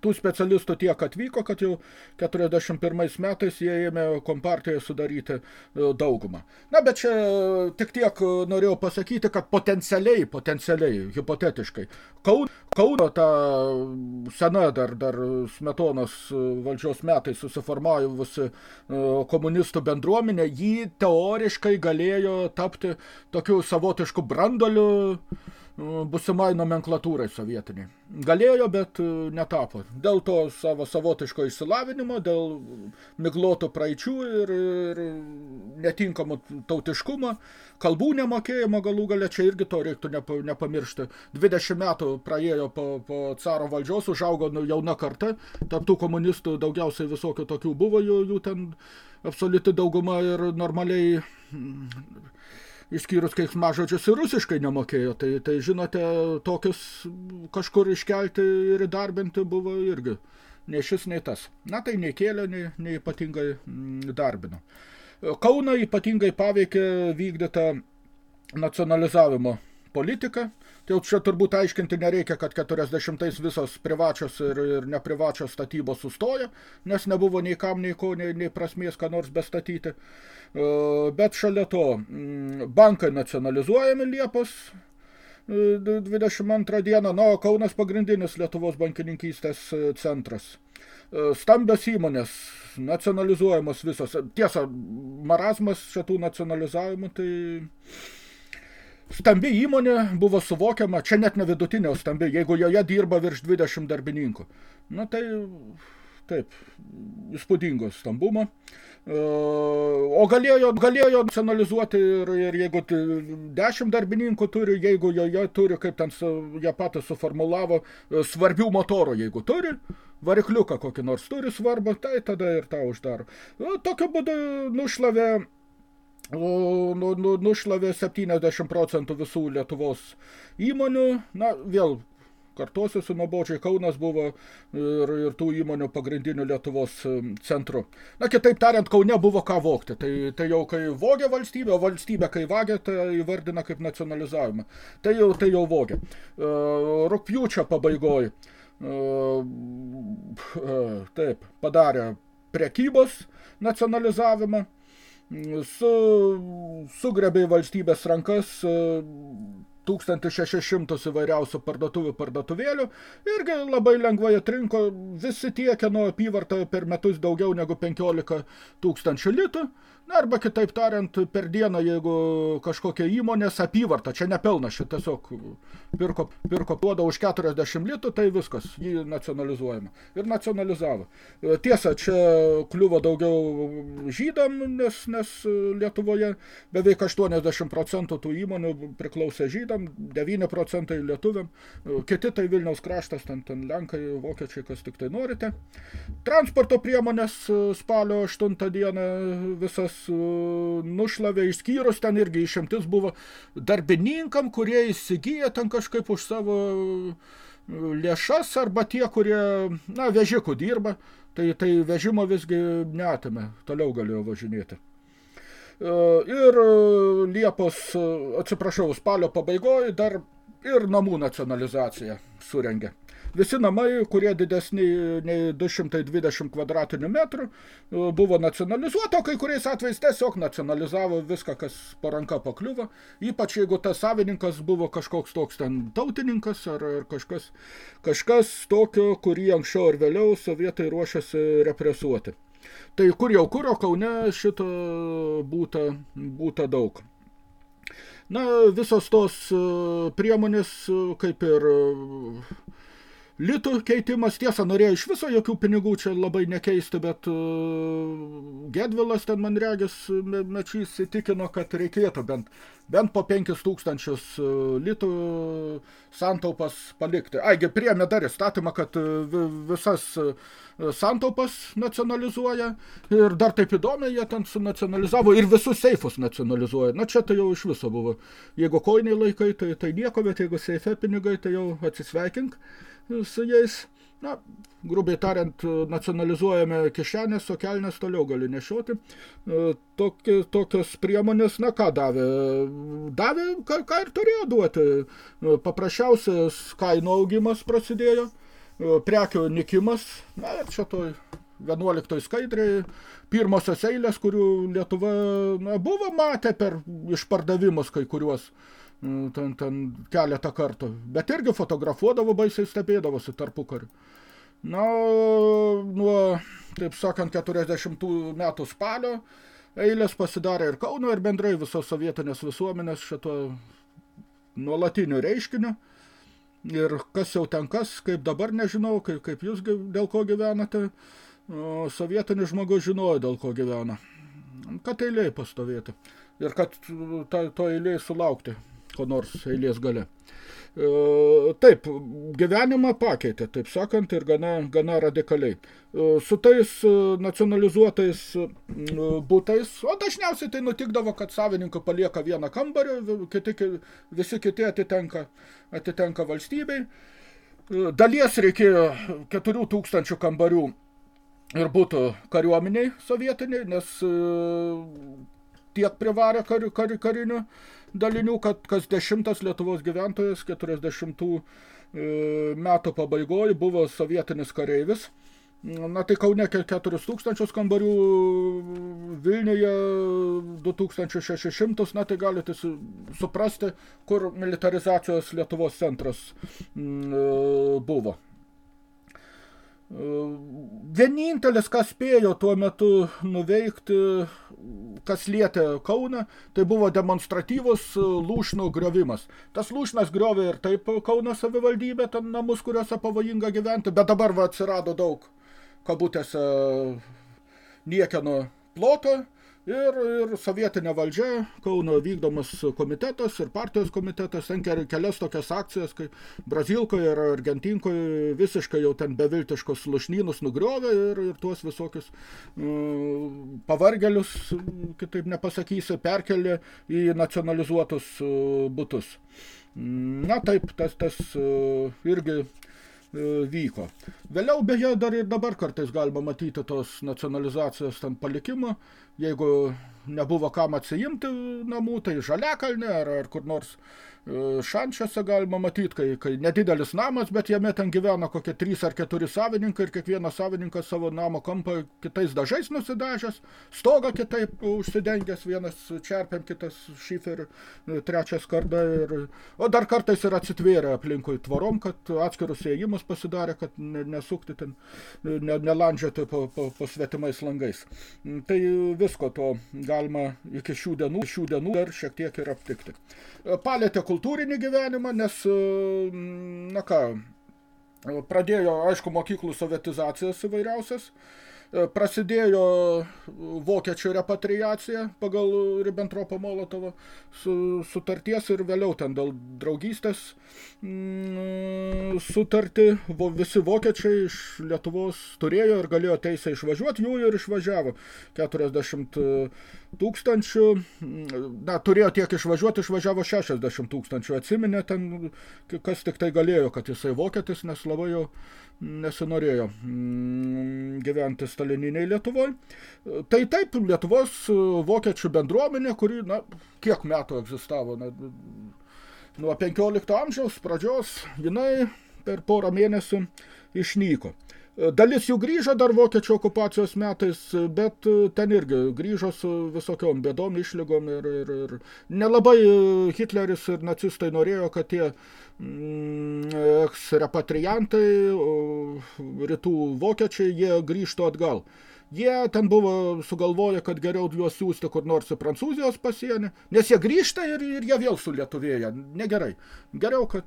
tų specialistų tiek atvyko, kad jau 41 metais jie ėmė kompartiją sudaryti e, daugumą. Na, bet čia tik tiek norėjau pasakyti, kad potencialiai, potencialiai, hipotetiškai, Kauno, Kauno ta sena dar, dar smetonos valdžios metais susiformavusi e, komunistų bendruomenė, jį teoriškai galėjo tapti tokiu savotišku brandoliu busimai nomenklatūrai sovietiniai. Galėjo, bet e, netapo. Dėl to savo savotiško išsilavinimo, dėl miglotų praeičių ir, ir netinkamų tautiškumo, kalbų nemokėjimo galų gale, čia irgi to reiktų nepamiršti. 20 metų praėjo po, po caro valdžios, užaugo nu, jauna karta, tarp tų komunistų daugiausiai visokių tokių buvo, jų, jų ten absoliuti dauguma ir normaliai išskyrus keiksmažodžius ir rusiškai nemokėjo. Tai, tai žinote, tokius kažkur iškelti ir įdarbinti buvo irgi nei šis, nei tas. Na tai nei kėlė, nei, nei ypatingai mm, darbino. Kauną ypatingai paveikė vykdyta nacionalizavimo politika. Tai jau čia turbūt aiškinti nereikia, kad 40-ais visos privačios ir, ir neprivačios statybos sustojo, nes nebuvo nei kam, nei ko, nei, nei prasmės, ką nors bestatyti. Bet šalia to bankai nacionalizuojami Liepos 22 dieną, na, Kaunas pagrindinis Lietuvos bankininkystės centras. Stambios įmonės nacionalizuojamos visos. Tiesa, marazmas šitų nacionalizavimų, tai Stambi įmonė buvo suvokiama, čia net ne vidutinė, stambi, jeigu joje dirba virš 20 darbininkų. Na tai, taip, įspūdingo stambumo. E, o galėjo, galėjo nacionalizuoti ir, ir jeigu 10 darbininkų turi, jeigu joje turi, kaip ten jie patys suformulavo, e, svarbių motorų, jeigu turi, varikliuką kokį nors turi svarbą, tai tada ir tą uždaro. E, tokiu būdu nušlavė nu, nu, nušlavė 70 procentų visų Lietuvos įmonių. Na, vėl kartuosiuosi nuobodžiai, Kaunas buvo ir, ir tų įmonių pagrindinių Lietuvos centru. Na, kitaip tariant, Kaune buvo ką vokti. Tai, tai jau kai vogė valstybė, o valstybė kai vagė, tai įvardina kaip nacionalizavimą. Tai jau, tai jau vogė. Rūpjūčio pabaigoje. Taip, padarė prekybos nacionalizavimą su, sugrebė į valstybės rankas 1600 e, įvairiausių parduotuvių parduotuvėlių irgi labai lengvai atrinko, visi tiekia nuo apyvartą per metus daugiau negu 15 tūkstančių litų, arba kitaip tariant, per dieną, jeigu kažkokia įmonės apyvarta, čia nepelna, šitą tiesiog pirko, pirko puodą už 40 litų, tai viskas, jį nacionalizuojama. Ir nacionalizavo. Tiesa, čia kliuvo daugiau žydam, nes, nes Lietuvoje beveik 80 procentų tų įmonių priklausė žydam, 9 procentai lietuviam, kiti tai Vilniaus kraštas, ten, ten Lenkai, Vokiečiai, kas tik tai norite. Transporto priemonės spalio 8 dieną visas nušlavė išskyrus, ten irgi išimtis buvo darbininkam, kurie įsigyja ten kažkaip už savo lėšas, arba tie, kurie, na, vežikų dirba, tai, tai vežimo visgi neatėmė, toliau galėjo važinėti. Ir Liepos, atsiprašau, spalio pabaigoje dar ir namų nacionalizaciją surengė. Visi namai, kurie didesni nei 220 kvadratinių metrų, buvo nacionalizuoti, o kai kuriais atvejais tiesiog nacionalizavo viską, kas po ranka pakliuvo. Ypač jeigu tas savininkas buvo kažkoks toks ten tautininkas ar, ar kažkas, kažkas tokio, kurį anksčiau ar vėliau sovietai ruošiasi represuoti. Tai kur jau kurio Kaune šito būta, būta daug. Na, visos tos priemonės, kaip ir litų keitimas, tiesa, norėjo iš viso jokių pinigų čia labai nekeisti, bet Gedvilas ten man regis mečys įtikino, kad reikėtų bent, bent po 5 tūkstančius uh, litų santaupas palikti. Aigi, priėmė dar įstatymą, kad visas santaupas nacionalizuoja ir dar taip įdomiai jie ten sunacionalizavo ir visus seifus nacionalizuoja. Na čia tai jau iš viso buvo. Jeigu koiniai laikai, tai, tai nieko, bet jeigu seife pinigai, tai jau atsisveikink su jais, na, grubiai tariant, nacionalizuojame kišenės, o kelnes toliau gali nešioti. E, toki, tokios priemonės, na ką davė? Davė, ką, ką ir turėjo duoti. E, paprasčiausias kainų augimas prasidėjo, prekių nikimas, na ir čia toj 11 skaidriai, pirmosios eilės, kurių Lietuva na, buvo matę per išpardavimus kai kuriuos Nu, ten, ten keletą kartų. Bet irgi fotografuodavo, baisiai stebėdavosi tarpukariu. Na, nuo, taip sakant, 40 metų spalio eilės pasidarė ir Kauno, ir bendrai visos sovietinės visuomenės šito nuolatiniu reiškiniu. Ir kas jau ten kas, kaip dabar nežinau, kaip, kaip jūs dėl ko gyvenate, o sovietinis žmogus žinojo, dėl ko gyvena. Kad eiliai pastovėti. Ir kad ta, to eiliai sulaukti ko nors eilės gale. E, taip, gyvenimą pakeitė, taip sakant, ir gana, gana radikaliai. E, su tais e, nacionalizuotais būtais, o dažniausiai tai nutikdavo, kad savininkai palieka vieną kambarį, kiti, visi kiti atitenka, atitenka valstybei. Dalies reikėjo 4000 kambarių ir būtų kariuomeniai sovietiniai, nes tiek privarė kar, kar, karinių dalinių, kad kas dešimtas Lietuvos gyventojas 40 e, metų pabaigoje buvo sovietinis kareivis. Na tai Kaune 4000 kambarių, Vilniuje 2600, na tai galite suprasti, kur militarizacijos Lietuvos centras e, buvo. Vienintelis, kas spėjo tuo metu nuveikti, kas lietė Kauną, tai buvo demonstratyvus lūšnų griovimas. Tas lūšnas griovė ir taip Kauno savivaldybė, ten namus, kuriuose pavojinga gyventi, bet dabar va, atsirado daug kabutėse niekieno ploto, Ir, ir sovietinė valdžia, Kauno vykdomas komitetas ir partijos komitetas, ten kelias tokias akcijas, kai Brazilkoje ir Argentinkoje visiškai jau ten beviltiškos lušnynus nugriovė ir, ir tuos visokius uh, pavargelius, kitaip nepasakysi, perkelė į nacionalizuotus uh, butus. Na taip, tas, tas irgi vyko. Vėliau, beje, dar ir dabar kartais galima matyti tos nacionalizacijos ten palikimą, jeigu nebuvo kam atsijimti namų, tai žaliakalnė ar, ar kur nors E, šančiuose galima matyti, kai, kai nedidelis namas, bet jame ten gyvena kokie trys ar keturi savininkai ir kiekvienas savininkas savo namo kampą kitais dažais nusidažęs, stogą kitaip užsidengęs, vienas čerpiam, kitas šiferiu, e, trečias kardą. Ir, o dar kartais ir atsitvėrė aplinkui tvorom, kad atskirus įėjimus pasidarė, kad nesukti ten, ne, nelandžioti po, po, po svetimais langais. Tai visko to galima iki šių dienų, šių dienų dar šiek tiek ir aptikti. Palėtė kultūrinį gyvenimą, nes, e, na ką, pradėjo, aišku, mokyklų sovietizacijas įvairiausias, prasidėjo vokiečių repatriacija pagal Ribbentropo Molotovo sutarties ir vėliau ten dėl draugystės mm, sutartį. Visi vokiečiai iš Lietuvos turėjo ir galėjo teisę išvažiuoti, jų ir išvažiavo. 40 tūkstančių, na, turėjo tiek išvažiuoti, išvažiavo 60 tūkstančių, atsiminė ten, kas tik tai galėjo, kad jisai vokietis, nes labai jau nesinorėjo mm, gyventi stalininiai Lietuvoje. Tai taip, Lietuvos vokiečių bendruomenė, kuri, na, kiek metų egzistavo, na, nuo 15 amžiaus pradžios, jinai per porą mėnesių išnyko. Dalis jų grįžo dar vokiečių okupacijos metais, bet ten irgi grįžo su visokiom bėdom, išlygom ir, ir, ir nelabai Hitleris ir nacistai norėjo, kad tie mm, eks-repatriantai, rytų vokiečiai, jie grįžtų atgal. Jie ten buvo sugalvoję, kad geriau juos siūsti kur nors į Prancūzijos pasienį, nes jie grįžta ir, ir jie vėl sulietuvėja. Negerai. Geriau, kad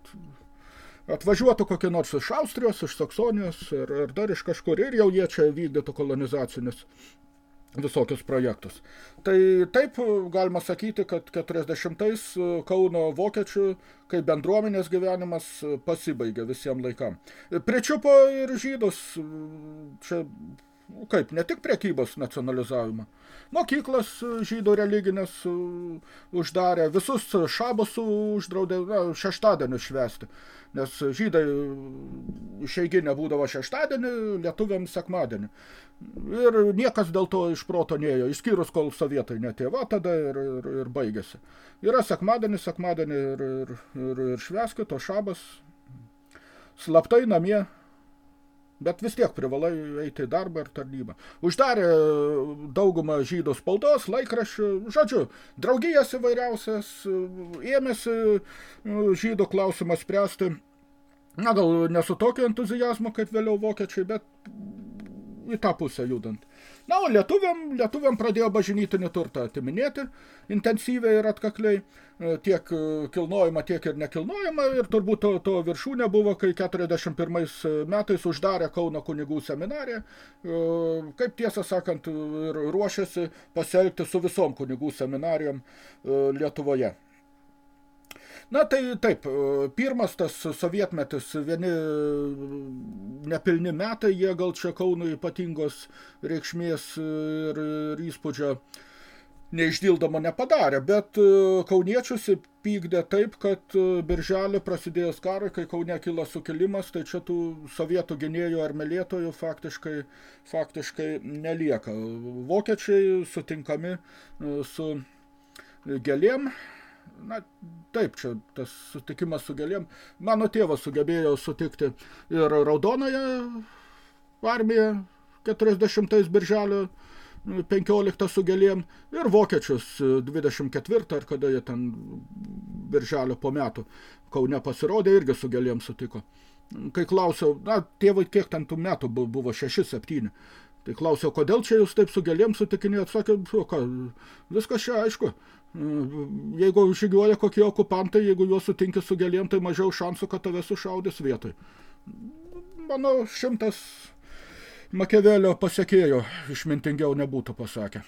atvažiuotų kokie nors iš Austrijos, iš Saksonijos ir, ir dar iš kažkur ir jau jie čia vykdytų kolonizacinius visokius projektus. Tai taip galima sakyti, kad 40-ais Kauno vokiečių kaip bendruomenės gyvenimas pasibaigė visiems laikam. Pričiupo ir žydus, čia kaip, ne tik prekybos nacionalizavimą. Mokyklas žydų religinės uždarė, visus šabus uždraudė na, šeštadienį švesti nes žydai išeiginė būdavo šeštadienį, lietuviams sekmadienį. Ir niekas dėl to iš proto neėjo, išskyrus kol sovietai netėva tada ir, ir, ir baigėsi. Yra sekmadienis, sekmadienį ir, ir, ir, ir šveskit, o šabas slaptai namie bet vis tiek privalai eiti į darbą ir tarnybą. Uždarė daugumą žydų spaudos, laikraščių, žodžiu, draugijas įvairiausias, ėmėsi žydų klausimą spręsti, na gal ne su tokio entuzijazmo, kaip vėliau vokiečiai, bet į tą pusę judant. Na, o lietuviam, lietuviam pradėjo bažinytinį turtą atiminėti intensyviai ir atkakliai, e, tiek e, kilnojama, tiek ir nekilnojama, ir turbūt to, to viršūnė buvo, kai 41 metais uždarė Kauno kunigų seminariją, e, kaip tiesą sakant, ir ruošiasi pasielgti su visom kunigų seminarijom Lietuvoje. Na tai taip, pirmas tas sovietmetis, vieni nepilni metai, jie gal čia Kaunui ypatingos reikšmės ir, ir įspūdžio neišdildama nepadarė, bet kauniečius pykdė taip, kad birželį prasidėjus karui, kai Kaune kilo sukilimas, tai čia tų sovietų gynėjų ar melėtojų faktiškai, faktiškai nelieka. Vokiečiai sutinkami su gėlėm, na, taip, čia tas sutikimas su gėlėm. Mano tėvas sugebėjo sutikti ir raudonąją armiją 40 birželio 15 su gėlėm ir vokiečius 24 ar kada jie ten birželio po metų Kaune pasirodė irgi su gėlėm sutiko. Kai klausiau, na, tėvai kiek ten tų metų buvo 6-7, tai klausiau, kodėl čia jūs taip su gėlėm sutikinėjot, sakė, ką, viskas čia aišku, Jeigu žygiuoja kokie okupantai, jeigu juos sutinki su gėlėm, tai mažiau šansų, kad tave sušaudys vietoj. Manau, šimtas Makiavelio pasiekėjo išmintingiau nebūtų pasakę.